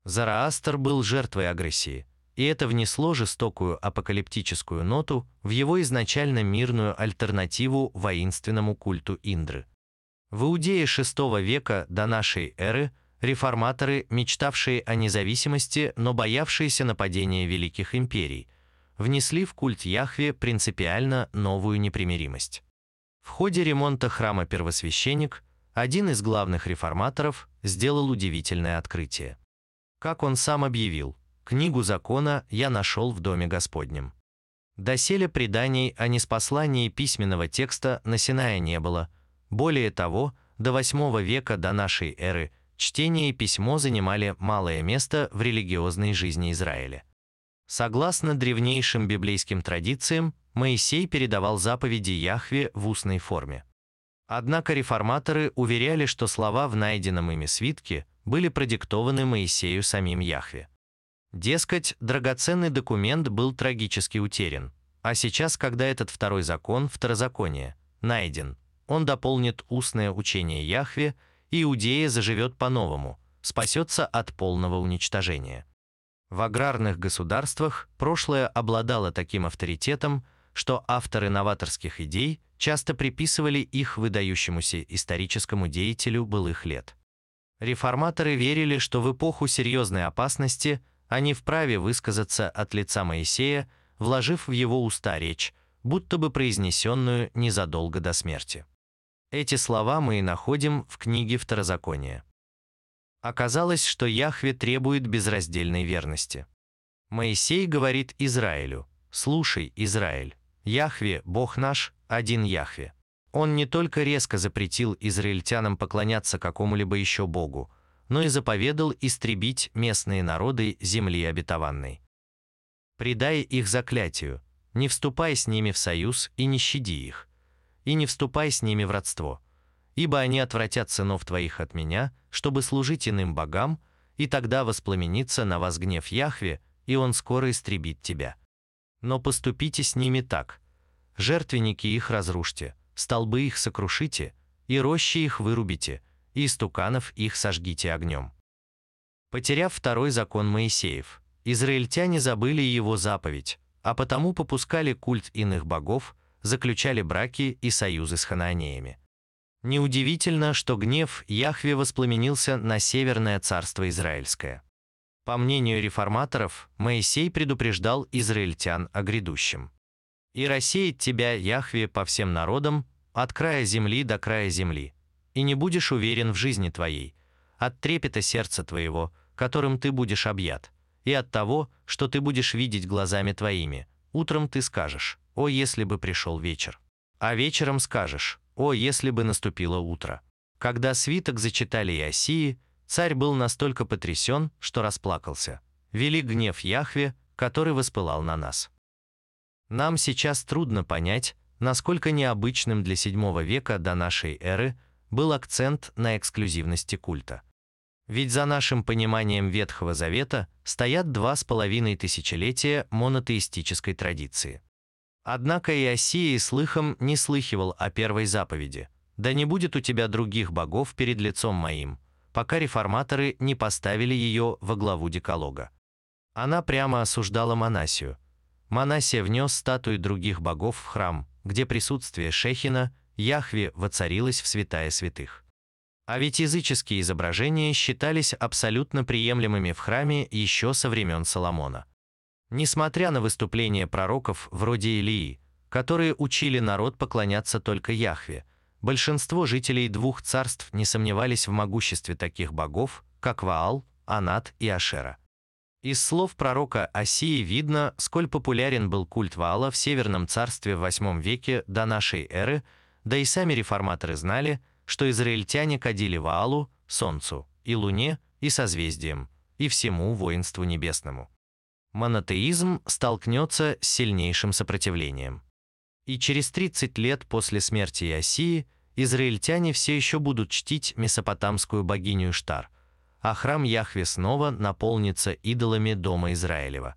Зараастр был жертвой агрессии, и это внесло жестокую апокалиптическую ноту в его изначально мирную альтернативу воинственному культу Индры. В Иудее VI века до нашей эры реформаторы, мечтавшие о независимости, но боявшиеся нападения великих империй, внесли в культ Яхве принципиально новую непримиримость. В ходе ремонта храма первосвященник, один из главных реформаторов, сделал удивительное открытие. Как он сам объявил, Книгу закона я нашел в Доме Господнем. Доселе преданий о неспослании письменного текста на Синае не было. Более того, до VIII века до нашей эры чтение и письмо занимали малое место в религиозной жизни Израиля. Согласно древнейшим библейским традициям, Моисей передавал заповеди Яхве в устной форме. Однако реформаторы уверяли, что слова в найденном ими свитке были продиктованы Моисею самим Яхве. Дескать, драгоценный документ был трагически утерян, а сейчас, когда этот второй закон, второзаконие, найден, он дополнит устное учение Яхве, и Иудея заживет по-новому, спасется от полного уничтожения. В аграрных государствах прошлое обладало таким авторитетом, что авторы новаторских идей часто приписывали их выдающемуся историческому деятелю былых лет. Реформаторы верили, что в эпоху серьезной опасности они вправе высказаться от лица Моисея, вложив в его уста речь, будто бы произнесенную незадолго до смерти. Эти слова мы и находим в книге Второзакония. Оказалось, что Яхве требует безраздельной верности. Моисей говорит Израилю, «Слушай, Израиль, Яхве, Бог наш, один Яхве». Он не только резко запретил израильтянам поклоняться какому-либо еще Богу, но и заповедал истребить местные народы земли обетованной. Предай их заклятию, не вступай с ними в союз и не щади их, и не вступай с ними в родство – ибо они отвратят сынов твоих от меня, чтобы служить иным богам, и тогда воспламенится на вас гнев Яхве, и он скоро истребит тебя. Но поступите с ними так. Жертвенники их разрушьте, столбы их сокрушите, и рощи их вырубите, и истуканов их сожгите огнем. Потеряв второй закон Моисеев, израильтяне забыли его заповедь, а потому попускали культ иных богов, заключали браки и союзы с хананеями. Неудивительно, что гнев Яхве воспламенился на Северное царство Израильское. По мнению реформаторов, Моисей предупреждал израильтян о грядущем. «И рассеет тебя, Яхве, по всем народам, от края земли до края земли, и не будешь уверен в жизни твоей, от трепета сердца твоего, которым ты будешь объят, и от того, что ты будешь видеть глазами твоими. Утром ты скажешь, о, если бы пришел вечер. А вечером скажешь, о, если бы наступило утро! Когда свиток зачитали Иосии, царь был настолько потрясен, что расплакался. Велик гнев Яхве, который воспылал на нас. Нам сейчас трудно понять, насколько необычным для VII века до нашей эры был акцент на эксклюзивности культа. Ведь за нашим пониманием Ветхого Завета стоят два с половиной тысячелетия монотеистической традиции. Однако Иосия и слыхом не слыхивал о первой заповеди «Да не будет у тебя других богов перед лицом моим», пока реформаторы не поставили ее во главу Деколога. Она прямо осуждала Манасию. Манасия внес статуи других богов в храм, где присутствие Шехина, Яхве, воцарилось в святая святых. А ведь языческие изображения считались абсолютно приемлемыми в храме еще со времен Соломона. Несмотря на выступления пророков вроде Илии, которые учили народ поклоняться только Яхве, большинство жителей двух царств не сомневались в могуществе таких богов, как Ваал, Анат и Ашера. Из слов пророка Осии видно, сколь популярен был культ Ваала в Северном царстве в VIII веке до нашей эры, да и сами реформаторы знали, что израильтяне кадили Ваалу, Солнцу, и Луне, и созвездиям, и всему воинству небесному монотеизм столкнется с сильнейшим сопротивлением. И через 30 лет после смерти Иосии израильтяне все еще будут чтить месопотамскую богиню Штар, а храм Яхве снова наполнится идолами дома Израилева.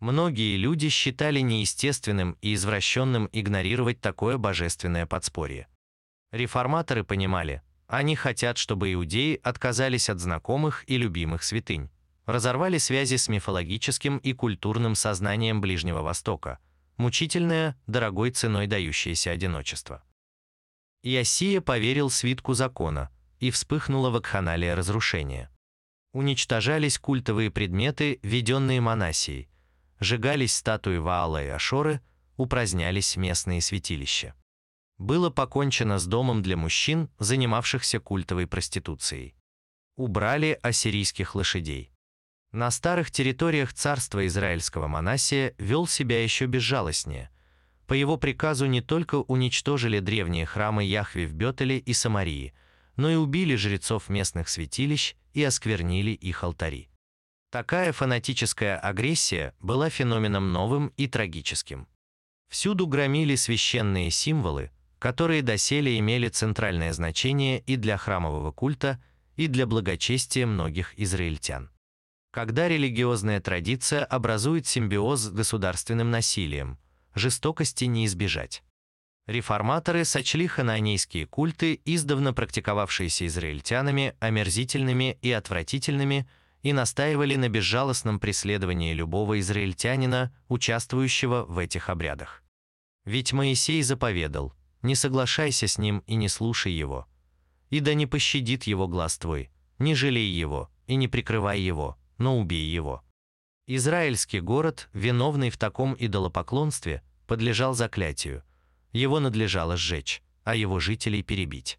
Многие люди считали неестественным и извращенным игнорировать такое божественное подспорье. Реформаторы понимали, они хотят, чтобы иудеи отказались от знакомых и любимых святынь разорвали связи с мифологическим и культурным сознанием Ближнего Востока, мучительное, дорогой ценой дающееся одиночество. Иосия поверил свитку закона, и вспыхнуло вакханалия разрушения. Уничтожались культовые предметы, введенные монасией, сжигались статуи Ваала и Ашоры, упразднялись местные святилища. Было покончено с домом для мужчин, занимавшихся культовой проституцией. Убрали ассирийских лошадей. На старых территориях царства израильского Манасия вел себя еще безжалостнее. По его приказу не только уничтожили древние храмы Яхве в Бетеле и Самарии, но и убили жрецов местных святилищ и осквернили их алтари. Такая фанатическая агрессия была феноменом новым и трагическим. Всюду громили священные символы, которые доселе имели центральное значение и для храмового культа, и для благочестия многих израильтян когда религиозная традиция образует симбиоз с государственным насилием, жестокости не избежать. Реформаторы сочли хананейские культы, издавна практиковавшиеся израильтянами, омерзительными и отвратительными, и настаивали на безжалостном преследовании любого израильтянина, участвующего в этих обрядах. Ведь Моисей заповедал, не соглашайся с ним и не слушай его. И да не пощадит его глаз твой, не жалей его и не прикрывай его, но убей его. Израильский город, виновный в таком идолопоклонстве, подлежал заклятию. Его надлежало сжечь, а его жителей перебить.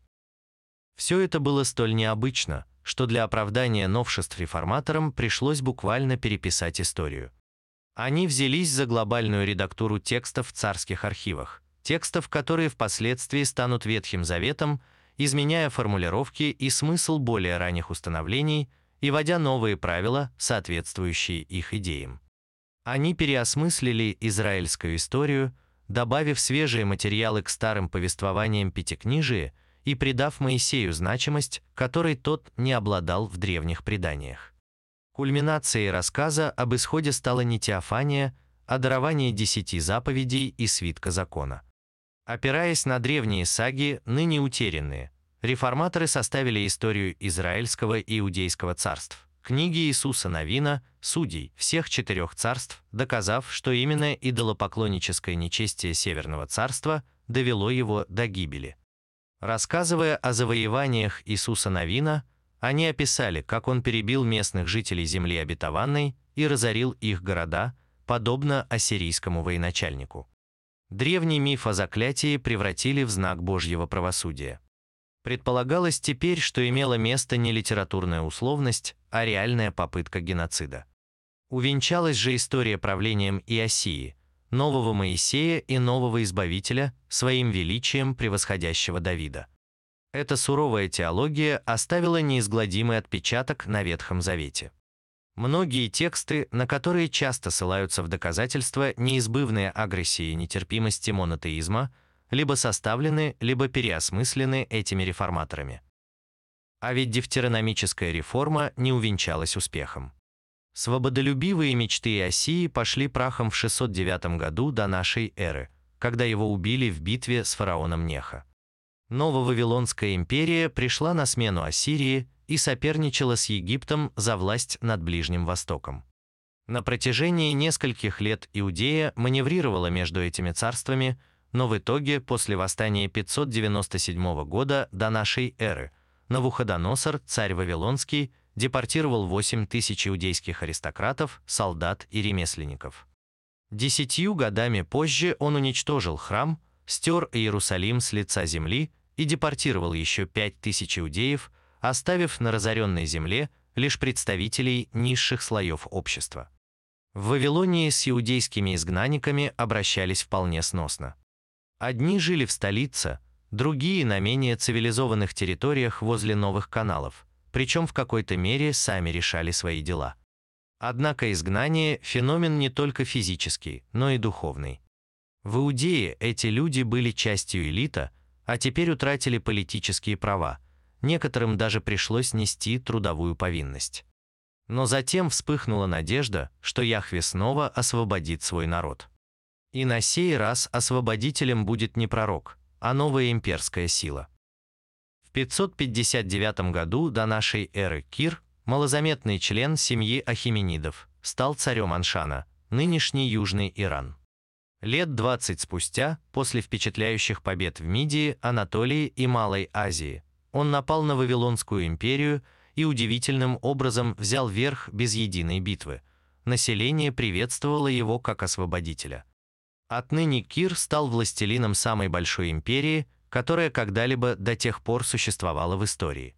Все это было столь необычно, что для оправдания новшеств реформаторам пришлось буквально переписать историю. Они взялись за глобальную редактуру текстов в царских архивах, текстов, которые впоследствии станут Ветхим Заветом, изменяя формулировки и смысл более ранних установлений и вводя новые правила, соответствующие их идеям. Они переосмыслили израильскую историю, добавив свежие материалы к старым повествованиям Пятикнижия и придав Моисею значимость, которой тот не обладал в древних преданиях. Кульминацией рассказа об исходе стала не теофания, а дарование десяти заповедей и свитка закона. Опираясь на древние саги, ныне утерянные, реформаторы составили историю Израильского и Иудейского царств, книги Иисуса Новина, судей всех четырех царств, доказав, что именно идолопоклонническое нечестие Северного царства довело его до гибели. Рассказывая о завоеваниях Иисуса Новина, они описали, как он перебил местных жителей земли обетованной и разорил их города, подобно ассирийскому военачальнику. Древний миф о заклятии превратили в знак Божьего правосудия. Предполагалось теперь, что имела место не литературная условность, а реальная попытка геноцида. Увенчалась же история правлением Иосии – нового Моисея и нового Избавителя, своим величием превосходящего Давида. Эта суровая теология оставила неизгладимый отпечаток на Ветхом Завете. Многие тексты, на которые часто ссылаются в доказательство неизбывной агрессии и нетерпимости монотеизма, либо составлены, либо переосмыслены этими реформаторами. А ведь дифтерономическая реформа не увенчалась успехом. Свободолюбивые мечты Иосии пошли прахом в 609 году до нашей эры, когда его убили в битве с фараоном Неха. Нововавилонская империя пришла на смену Ассирии и соперничала с Египтом за власть над Ближним Востоком. На протяжении нескольких лет Иудея маневрировала между этими царствами, но в итоге, после восстания 597 года до нашей эры, Навуходоносор, царь Вавилонский, депортировал 8 тысяч иудейских аристократов, солдат и ремесленников. Десятью годами позже он уничтожил храм, стер Иерусалим с лица земли и депортировал еще 5 тысяч иудеев, оставив на разоренной земле лишь представителей низших слоев общества. В Вавилонии с иудейскими изгнанниками обращались вполне сносно. Одни жили в столице, другие на менее цивилизованных территориях возле новых каналов – причем в какой-то мере сами решали свои дела. Однако изгнание – феномен не только физический, но и духовный. В Иудее эти люди были частью элита, а теперь утратили политические права, некоторым даже пришлось нести трудовую повинность. Но затем вспыхнула надежда, что Яхве снова освободит свой народ. И на сей раз освободителем будет не пророк, а новая имперская сила. 559 году до нашей эры Кир, малозаметный член семьи Ахименидов, стал царем Аншана, нынешний Южный Иран. Лет 20 спустя, после впечатляющих побед в Мидии, Анатолии и Малой Азии, он напал на Вавилонскую империю и удивительным образом взял верх без единой битвы. Население приветствовало его как освободителя. Отныне Кир стал властелином самой большой империи – которая когда-либо до тех пор существовала в истории.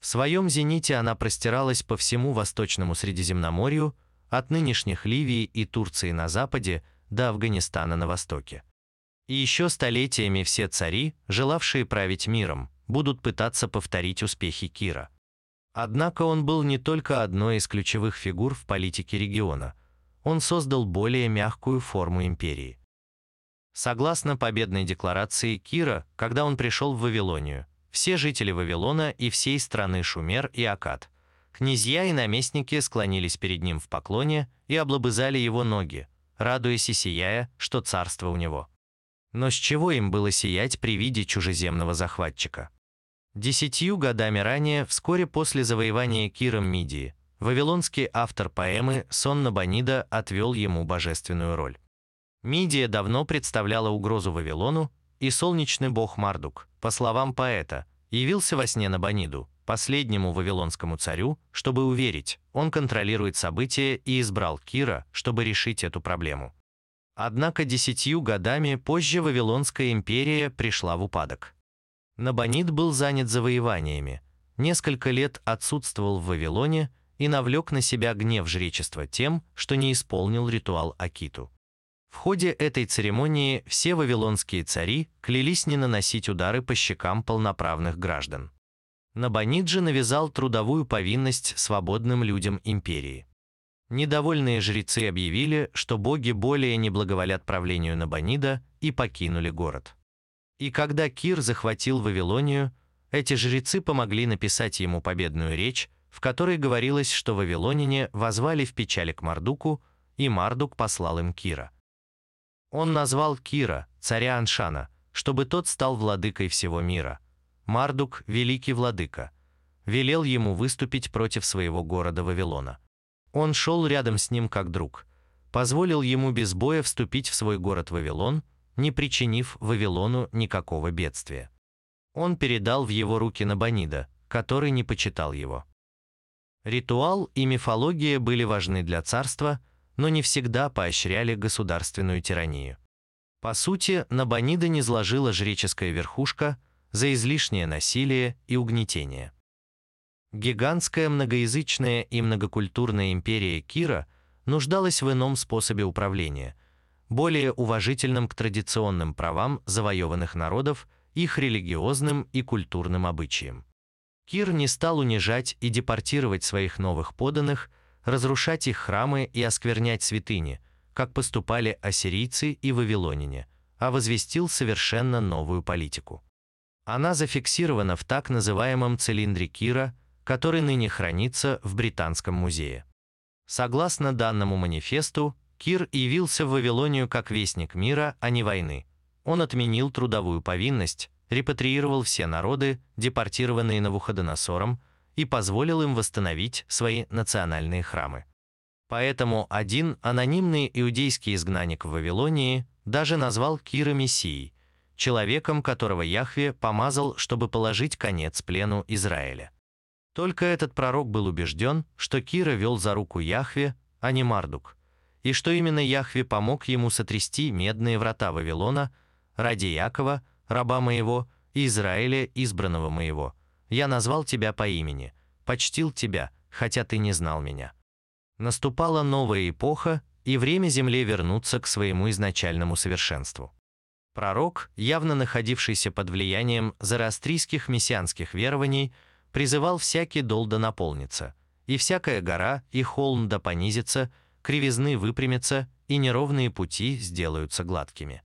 В своем зените она простиралась по всему Восточному Средиземноморью, от нынешних Ливии и Турции на западе до Афганистана на востоке. И еще столетиями все цари, желавшие править миром, будут пытаться повторить успехи Кира. Однако он был не только одной из ключевых фигур в политике региона, он создал более мягкую форму империи. Согласно победной декларации Кира, когда он пришел в Вавилонию, все жители Вавилона и всей страны Шумер и Акад, князья и наместники склонились перед ним в поклоне и облобызали его ноги, радуясь и сияя, что царство у него. Но с чего им было сиять при виде чужеземного захватчика? Десятью годами ранее, вскоре после завоевания Киром Мидии, вавилонский автор поэмы Сон Набонида отвел ему божественную роль. Мидия давно представляла угрозу Вавилону, и солнечный бог Мардук, по словам поэта, явился во сне Набониду, последнему вавилонскому царю, чтобы уверить, он контролирует события и избрал Кира, чтобы решить эту проблему. Однако десятью годами позже Вавилонская империя пришла в упадок. Набонид был занят завоеваниями, несколько лет отсутствовал в Вавилоне и навлек на себя гнев жречества тем, что не исполнил ритуал Акиту. В ходе этой церемонии все вавилонские цари клялись не наносить удары по щекам полноправных граждан. Набонид же навязал трудовую повинность свободным людям империи. Недовольные жрецы объявили, что боги более не благоволят правлению Набонида и покинули город. И когда Кир захватил Вавилонию, эти жрецы помогли написать ему победную речь, в которой говорилось, что вавилоняне возвали в печали к Мардуку, и Мардук послал им Кира. Он назвал Кира, царя Аншана, чтобы тот стал владыкой всего мира. Мардук, великий владыка, велел ему выступить против своего города Вавилона. Он шел рядом с ним как друг, позволил ему без боя вступить в свой город Вавилон, не причинив Вавилону никакого бедствия. Он передал в его руки Набонида, который не почитал его. Ритуал и мифология были важны для царства, но не всегда поощряли государственную тиранию. По сути, Набонида не зложила жреческая верхушка за излишнее насилие и угнетение. Гигантская многоязычная и многокультурная империя Кира нуждалась в ином способе управления, более уважительном к традиционным правам завоеванных народов, их религиозным и культурным обычаям. Кир не стал унижать и депортировать своих новых подданных, разрушать их храмы и осквернять святыни, как поступали ассирийцы и вавилоняне, а возвестил совершенно новую политику. Она зафиксирована в так называемом цилиндре Кира, который ныне хранится в Британском музее. Согласно данному манифесту, Кир явился в Вавилонию как вестник мира, а не войны. Он отменил трудовую повинность, репатриировал все народы, депортированные Навуходоносором, и позволил им восстановить свои национальные храмы. Поэтому один анонимный иудейский изгнанник в Вавилонии даже назвал Кира Мессией, человеком, которого Яхве помазал, чтобы положить конец плену Израиля. Только этот пророк был убежден, что Кира вел за руку Яхве, а не Мардук, и что именно Яхве помог ему сотрясти медные врата Вавилона ради Якова, раба моего, Израиля, избранного моего, я назвал тебя по имени, почтил тебя, хотя ты не знал меня. Наступала новая эпоха, и время земле вернуться к своему изначальному совершенству. Пророк, явно находившийся под влиянием зороастрийских мессианских верований, призывал всякий дол да наполниться, и всякая гора и холм да понизится, кривизны выпрямятся, и неровные пути сделаются гладкими.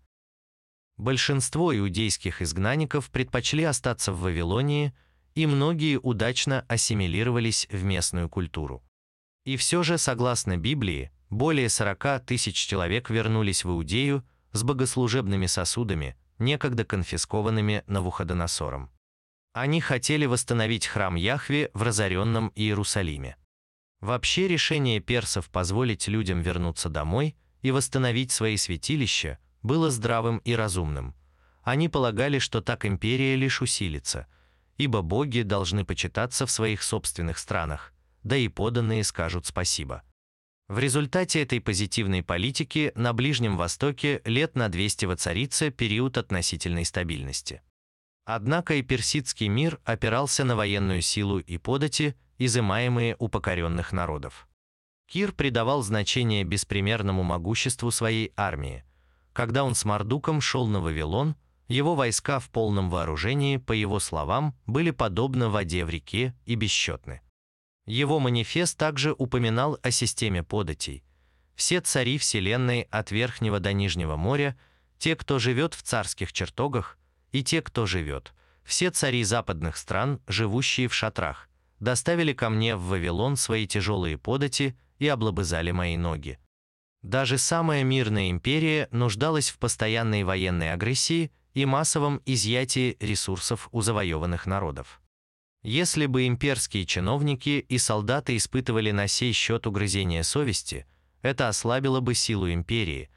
Большинство иудейских изгнанников предпочли остаться в Вавилонии, и многие удачно ассимилировались в местную культуру. И все же, согласно Библии, более 40 тысяч человек вернулись в Иудею с богослужебными сосудами, некогда конфискованными Навуходоносором. Они хотели восстановить храм Яхве в разоренном Иерусалиме. Вообще решение персов позволить людям вернуться домой и восстановить свои святилища было здравым и разумным. Они полагали, что так империя лишь усилится – ибо боги должны почитаться в своих собственных странах, да и поданные скажут спасибо. В результате этой позитивной политики на Ближнем Востоке лет на 200 воцарится период относительной стабильности. Однако и персидский мир опирался на военную силу и подати, изымаемые у покоренных народов. Кир придавал значение беспримерному могуществу своей армии. Когда он с Мардуком шел на Вавилон, его войска в полном вооружении, по его словам, были подобны воде в реке и бесчетны. Его манифест также упоминал о системе податей. Все цари Вселенной от Верхнего до Нижнего моря, те, кто живет в царских чертогах, и те, кто живет, все цари западных стран, живущие в шатрах, доставили ко мне в Вавилон свои тяжелые подати и облобызали мои ноги. Даже самая мирная империя нуждалась в постоянной военной агрессии и массовом изъятии ресурсов у завоеванных народов. Если бы имперские чиновники и солдаты испытывали на сей счет угрызения совести, это ослабило бы силу империи,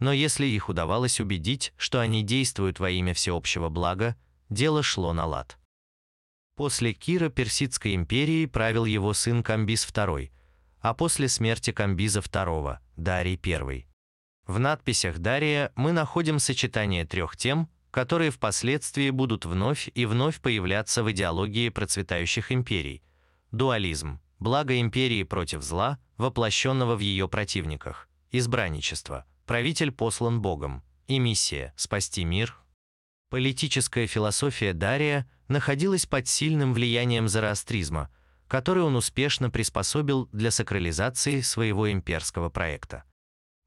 но если их удавалось убедить, что они действуют во имя всеобщего блага, дело шло на лад. После Кира Персидской империи правил его сын Камбиз II, а после смерти Камбиза II – Дарий I. В надписях Дария мы находим сочетание трех тем, которые впоследствии будут вновь и вновь появляться в идеологии процветающих империй. Дуализм, благо империи против зла, воплощенного в ее противниках, избранничество, правитель послан Богом, и миссия – спасти мир. Политическая философия Дария находилась под сильным влиянием зороастризма, который он успешно приспособил для сакрализации своего имперского проекта.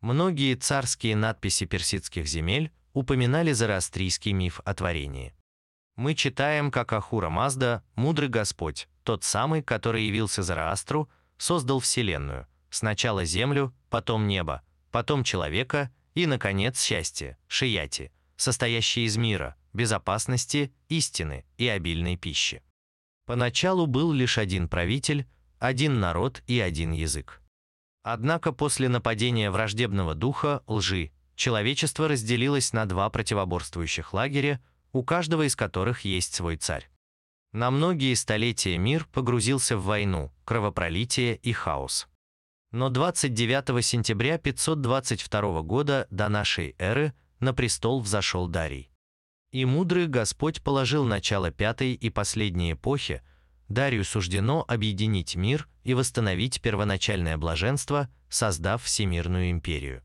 Многие царские надписи персидских земель упоминали зороастрийский миф о творении. Мы читаем, как Ахура Мазда, мудрый Господь, тот самый, который явился Зороастру, создал Вселенную, сначала Землю, потом небо, потом человека и, наконец, счастье, Шияти, состоящее из мира, безопасности, истины и обильной пищи. Поначалу был лишь один правитель, один народ и один язык. Однако после нападения враждебного духа, лжи, человечество разделилось на два противоборствующих лагеря, у каждого из которых есть свой царь. На многие столетия мир погрузился в войну, кровопролитие и хаос. Но 29 сентября 522 года до нашей эры на престол взошел Дарий. И мудрый Господь положил начало пятой и последней эпохи, Дарию суждено объединить мир и восстановить первоначальное блаженство, создав Всемирную империю.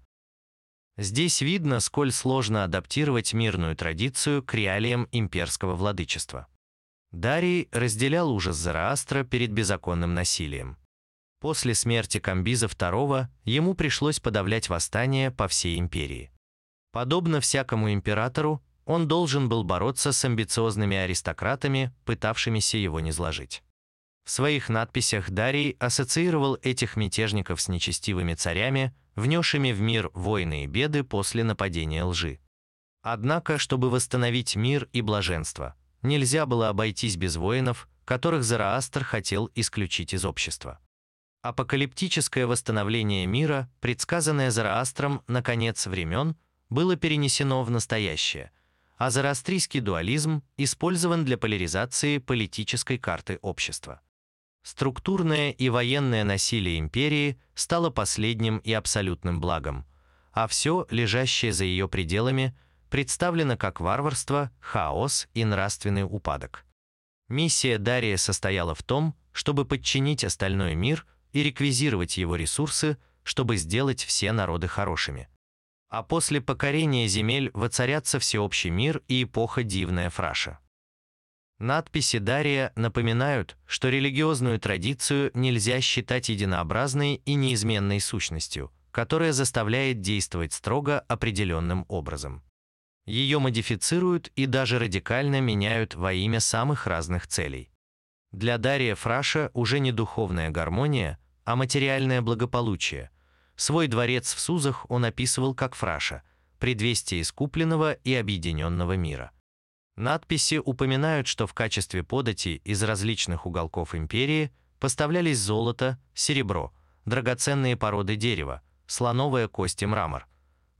Здесь видно, сколь сложно адаптировать мирную традицию к реалиям имперского владычества. Дарий разделял ужас Зараастра перед беззаконным насилием. После смерти Камбиза II ему пришлось подавлять восстания по всей империи. Подобно всякому императору, он должен был бороться с амбициозными аристократами, пытавшимися его низложить. В своих надписях Дарий ассоциировал этих мятежников с нечестивыми царями, внесшими в мир войны и беды после нападения лжи. Однако, чтобы восстановить мир и блаженство, нельзя было обойтись без воинов, которых Зараастр хотел исключить из общества. Апокалиптическое восстановление мира, предсказанное Зараастром на конец времен, было перенесено в настоящее, а зороастрийский дуализм использован для поляризации политической карты общества. Структурное и военное насилие империи стало последним и абсолютным благом, а все, лежащее за ее пределами, представлено как варварство, хаос и нравственный упадок. Миссия Дария состояла в том, чтобы подчинить остальной мир и реквизировать его ресурсы, чтобы сделать все народы хорошими. А после покорения земель воцарятся всеобщий мир и эпоха дивная фраша. Надписи Дария напоминают, что религиозную традицию нельзя считать единообразной и неизменной сущностью, которая заставляет действовать строго определенным образом. Ее модифицируют и даже радикально меняют во имя самых разных целей. Для Дария Фраша уже не духовная гармония, а материальное благополучие. Свой дворец в Сузах он описывал как Фраша, предвестие искупленного и объединенного мира. Надписи упоминают, что в качестве подати из различных уголков империи поставлялись золото, серебро, драгоценные породы дерева, слоновая кость и мрамор.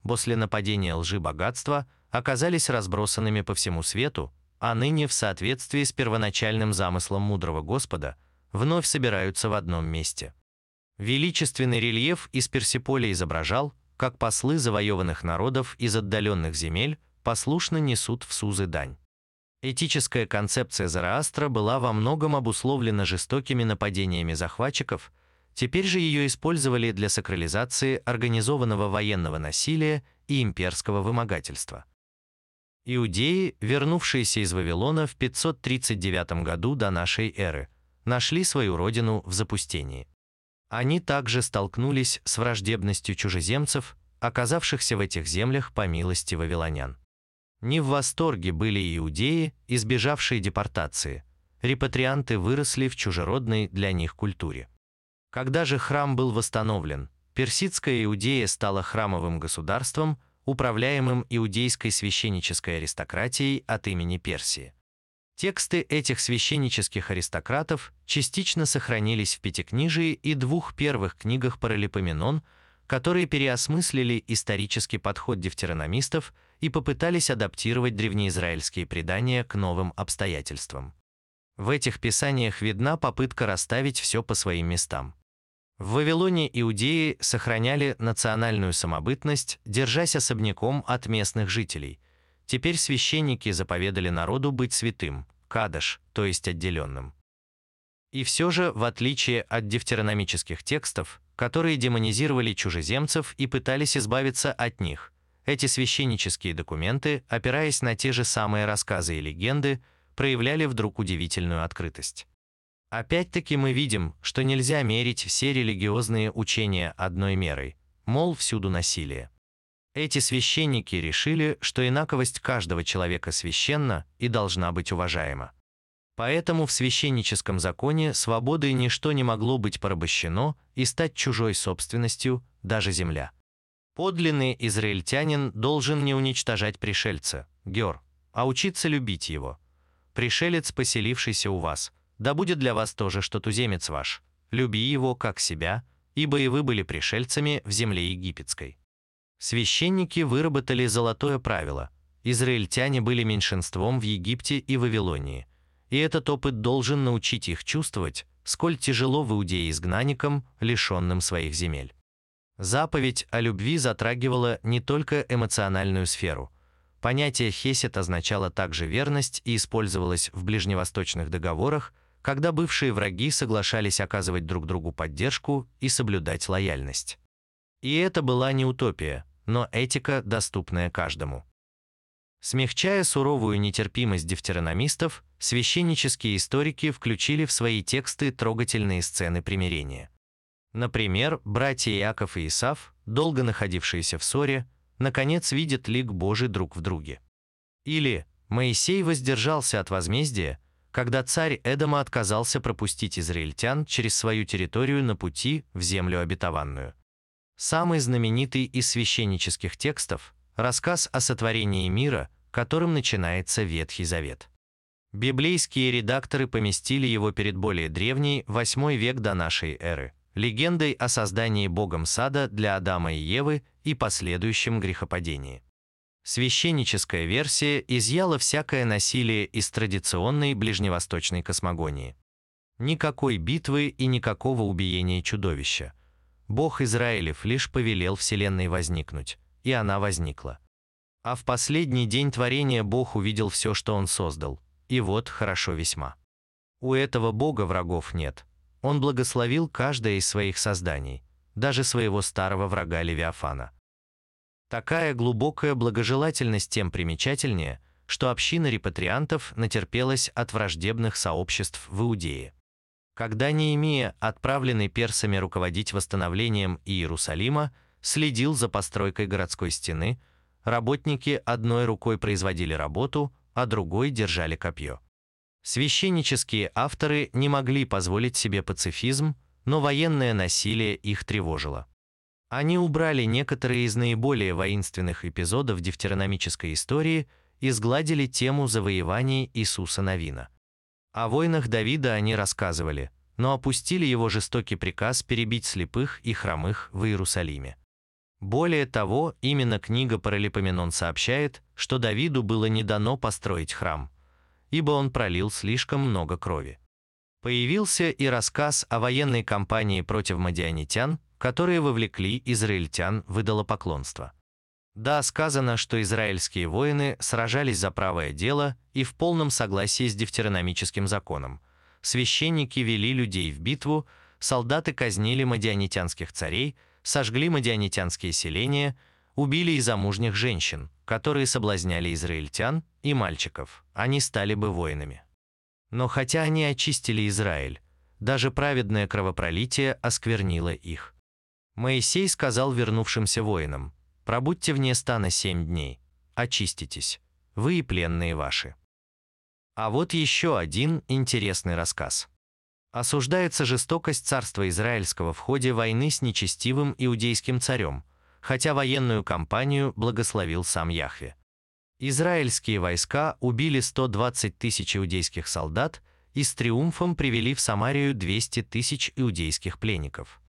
После нападения лжи богатства оказались разбросанными по всему свету, а ныне в соответствии с первоначальным замыслом мудрого Господа вновь собираются в одном месте. Величественный рельеф из Персиполя изображал, как послы завоеванных народов из отдаленных земель послушно несут в Сузы дань. Этическая концепция Зараастра была во многом обусловлена жестокими нападениями захватчиков, теперь же ее использовали для сакрализации организованного военного насилия и имперского вымогательства. Иудеи, вернувшиеся из Вавилона в 539 году до нашей эры, нашли свою родину в запустении. Они также столкнулись с враждебностью чужеземцев, оказавшихся в этих землях по милости вавилонян. Не в восторге были иудеи, избежавшие депортации. Репатрианты выросли в чужеродной для них культуре. Когда же храм был восстановлен, персидская Иудея стала храмовым государством, управляемым иудейской священнической аристократией от имени Персии. Тексты этих священнических аристократов частично сохранились в Пятикнижии и двух первых книгах Паралипоменон, которые переосмыслили исторический подход дифтерономистов и попытались адаптировать древнеизраильские предания к новым обстоятельствам. В этих писаниях видна попытка расставить все по своим местам. В Вавилоне иудеи сохраняли национальную самобытность, держась особняком от местных жителей. Теперь священники заповедали народу быть святым, кадыш, то есть отделенным. И все же, в отличие от дифтерономических текстов, которые демонизировали чужеземцев и пытались избавиться от них, эти священнические документы, опираясь на те же самые рассказы и легенды, проявляли вдруг удивительную открытость. Опять-таки мы видим, что нельзя мерить все религиозные учения одной мерой, мол, всюду насилие. Эти священники решили, что инаковость каждого человека священна и должна быть уважаема. Поэтому в священническом законе свободой ничто не могло быть порабощено и стать чужой собственностью, даже земля. Подлинный израильтянин должен не уничтожать пришельца, гер, а учиться любить его. Пришелец, поселившийся у вас – да будет для вас тоже, что туземец ваш. Люби его, как себя, ибо и вы были пришельцами в земле египетской». Священники выработали золотое правило. Израильтяне были меньшинством в Египте и Вавилонии, и этот опыт должен научить их чувствовать, сколь тяжело в Иудее изгнанникам, лишенным своих земель. Заповедь о любви затрагивала не только эмоциональную сферу. Понятие «хесед» означало также верность и использовалось в ближневосточных договорах, когда бывшие враги соглашались оказывать друг другу поддержку и соблюдать лояльность. И это была не утопия, но этика, доступная каждому. Смягчая суровую нетерпимость дифтерономистов, священнические историки включили в свои тексты трогательные сцены примирения. Например, братья Иаков и Исав, долго находившиеся в ссоре, наконец видят лик Божий друг в друге. Или Моисей воздержался от возмездия, когда царь Эдома отказался пропустить израильтян через свою территорию на пути в землю обетованную. Самый знаменитый из священнических текстов – рассказ о сотворении мира, которым начинается Ветхий Завет. Библейские редакторы поместили его перед более древней, 8 век до нашей эры, легендой о создании Богом сада для Адама и Евы и последующем грехопадении. Священническая версия изъяла всякое насилие из традиционной ближневосточной космогонии. Никакой битвы и никакого убиения чудовища. Бог Израилев лишь повелел Вселенной возникнуть, и она возникла. А в последний день творения Бог увидел все, что Он создал, и вот хорошо весьма. У этого Бога врагов нет. Он благословил каждое из своих созданий, даже своего старого врага Левиафана. Такая глубокая благожелательность тем примечательнее, что община репатриантов натерпелась от враждебных сообществ в Иудее. Когда Неемия, отправленный персами руководить восстановлением Иерусалима, следил за постройкой городской стены, работники одной рукой производили работу, а другой держали копье. Священнические авторы не могли позволить себе пацифизм, но военное насилие их тревожило. Они убрали некоторые из наиболее воинственных эпизодов дифтерономической истории и сгладили тему завоеваний Иисуса Навина. О войнах Давида они рассказывали, но опустили его жестокий приказ перебить слепых и хромых в Иерусалиме. Более того, именно книга Паралипоменон сообщает, что Давиду было не дано построить храм, ибо он пролил слишком много крови. Появился и рассказ о военной кампании против мадианитян, которые вовлекли израильтян в идолопоклонство. Да, сказано, что израильские воины сражались за правое дело и в полном согласии с дифтерономическим законом. Священники вели людей в битву, солдаты казнили мадианитянских царей, сожгли мадианитянские селения, убили и замужних женщин, которые соблазняли израильтян и мальчиков, они стали бы воинами. Но хотя они очистили Израиль, даже праведное кровопролитие осквернило их. Моисей сказал вернувшимся воинам, «Пробудьте вне стана семь дней, очиститесь, вы и пленные ваши». А вот еще один интересный рассказ. Осуждается жестокость царства Израильского в ходе войны с нечестивым иудейским царем, хотя военную кампанию благословил сам Яхве. Израильские войска убили 120 тысяч иудейских солдат и с триумфом привели в Самарию 200 тысяч иудейских пленников.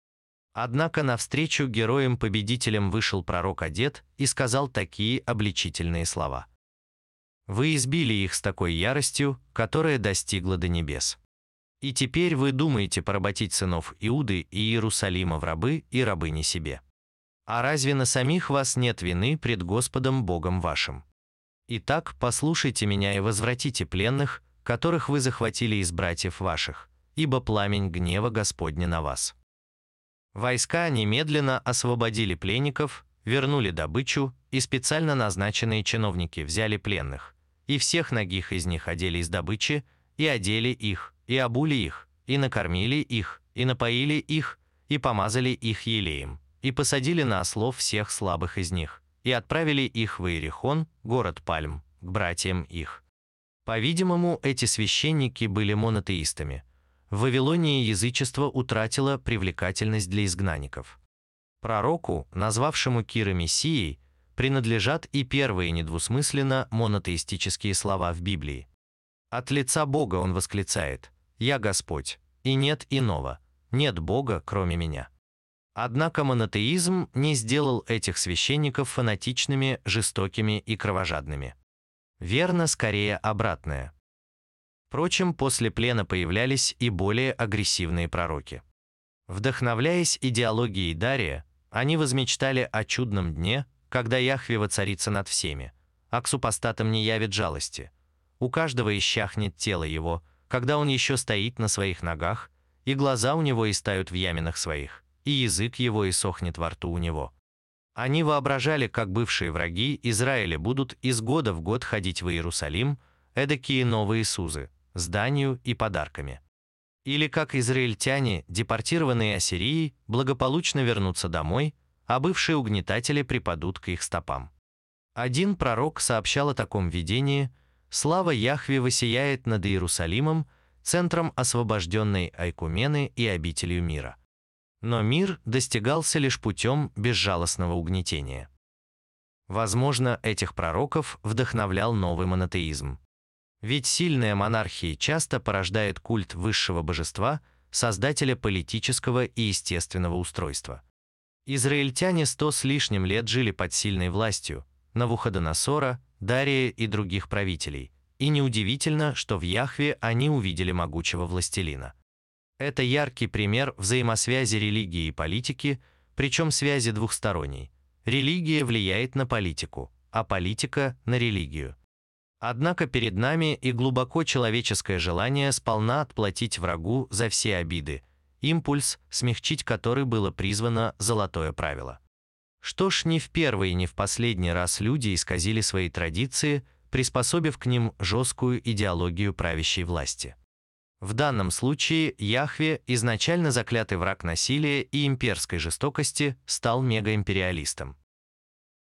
Однако навстречу героям-победителям вышел пророк Одет и сказал такие обличительные слова. «Вы избили их с такой яростью, которая достигла до небес. И теперь вы думаете поработить сынов Иуды и Иерусалима в рабы и рабыни себе. А разве на самих вас нет вины пред Господом Богом вашим?» Итак, послушайте меня и возвратите пленных, которых вы захватили из братьев ваших, ибо пламень гнева Господня на вас». Войска немедленно освободили пленников, вернули добычу, и специально назначенные чиновники взяли пленных, и всех ногих из них одели из добычи, и одели их, и обули их, и накормили их, и напоили их, и помазали их елеем, и посадили на ослов всех слабых из них, и отправили их в Иерихон, город Пальм, к братьям их. По-видимому, эти священники были монотеистами. В Вавилонии язычество утратило привлекательность для изгнанников. Пророку, назвавшему Кира Мессией, принадлежат и первые недвусмысленно монотеистические слова в Библии. От лица Бога он восклицает «Я Господь, и нет иного, нет Бога, кроме меня». Однако монотеизм не сделал этих священников фанатичными, жестокими и кровожадными. Верно, скорее обратное. Впрочем, после плена появлялись и более агрессивные пророки. Вдохновляясь идеологией Дария, они возмечтали о чудном дне, когда Яхве воцарится над всеми, а к супостатам не явит жалости. У каждого исчахнет тело его, когда он еще стоит на своих ногах, и глаза у него истают в яминах своих и язык его иссохнет во рту у него. Они воображали, как бывшие враги Израиля будут из года в год ходить в Иерусалим, эдакие новые Сузы, с данью и подарками. Или как израильтяне, депортированные Ассирией, благополучно вернутся домой, а бывшие угнетатели припадут к их стопам. Один пророк сообщал о таком видении «Слава Яхве высияет над Иерусалимом, центром освобожденной Айкумены и обителью мира». Но мир достигался лишь путем безжалостного угнетения. Возможно, этих пророков вдохновлял новый монотеизм. Ведь сильная монархия часто порождает культ высшего божества, создателя политического и естественного устройства. Израильтяне сто с лишним лет жили под сильной властью Навуходоносора, Дария и других правителей, и неудивительно, что в Яхве они увидели могучего властелина – это яркий пример взаимосвязи религии и политики, причем связи двухсторонней. Религия влияет на политику, а политика – на религию. Однако перед нами и глубоко человеческое желание сполна отплатить врагу за все обиды, импульс, смягчить который было призвано золотое правило. Что ж, ни в первый и ни в последний раз люди исказили свои традиции, приспособив к ним жесткую идеологию правящей власти. В данном случае Яхве, изначально заклятый враг насилия и имперской жестокости, стал мегаимпериалистом.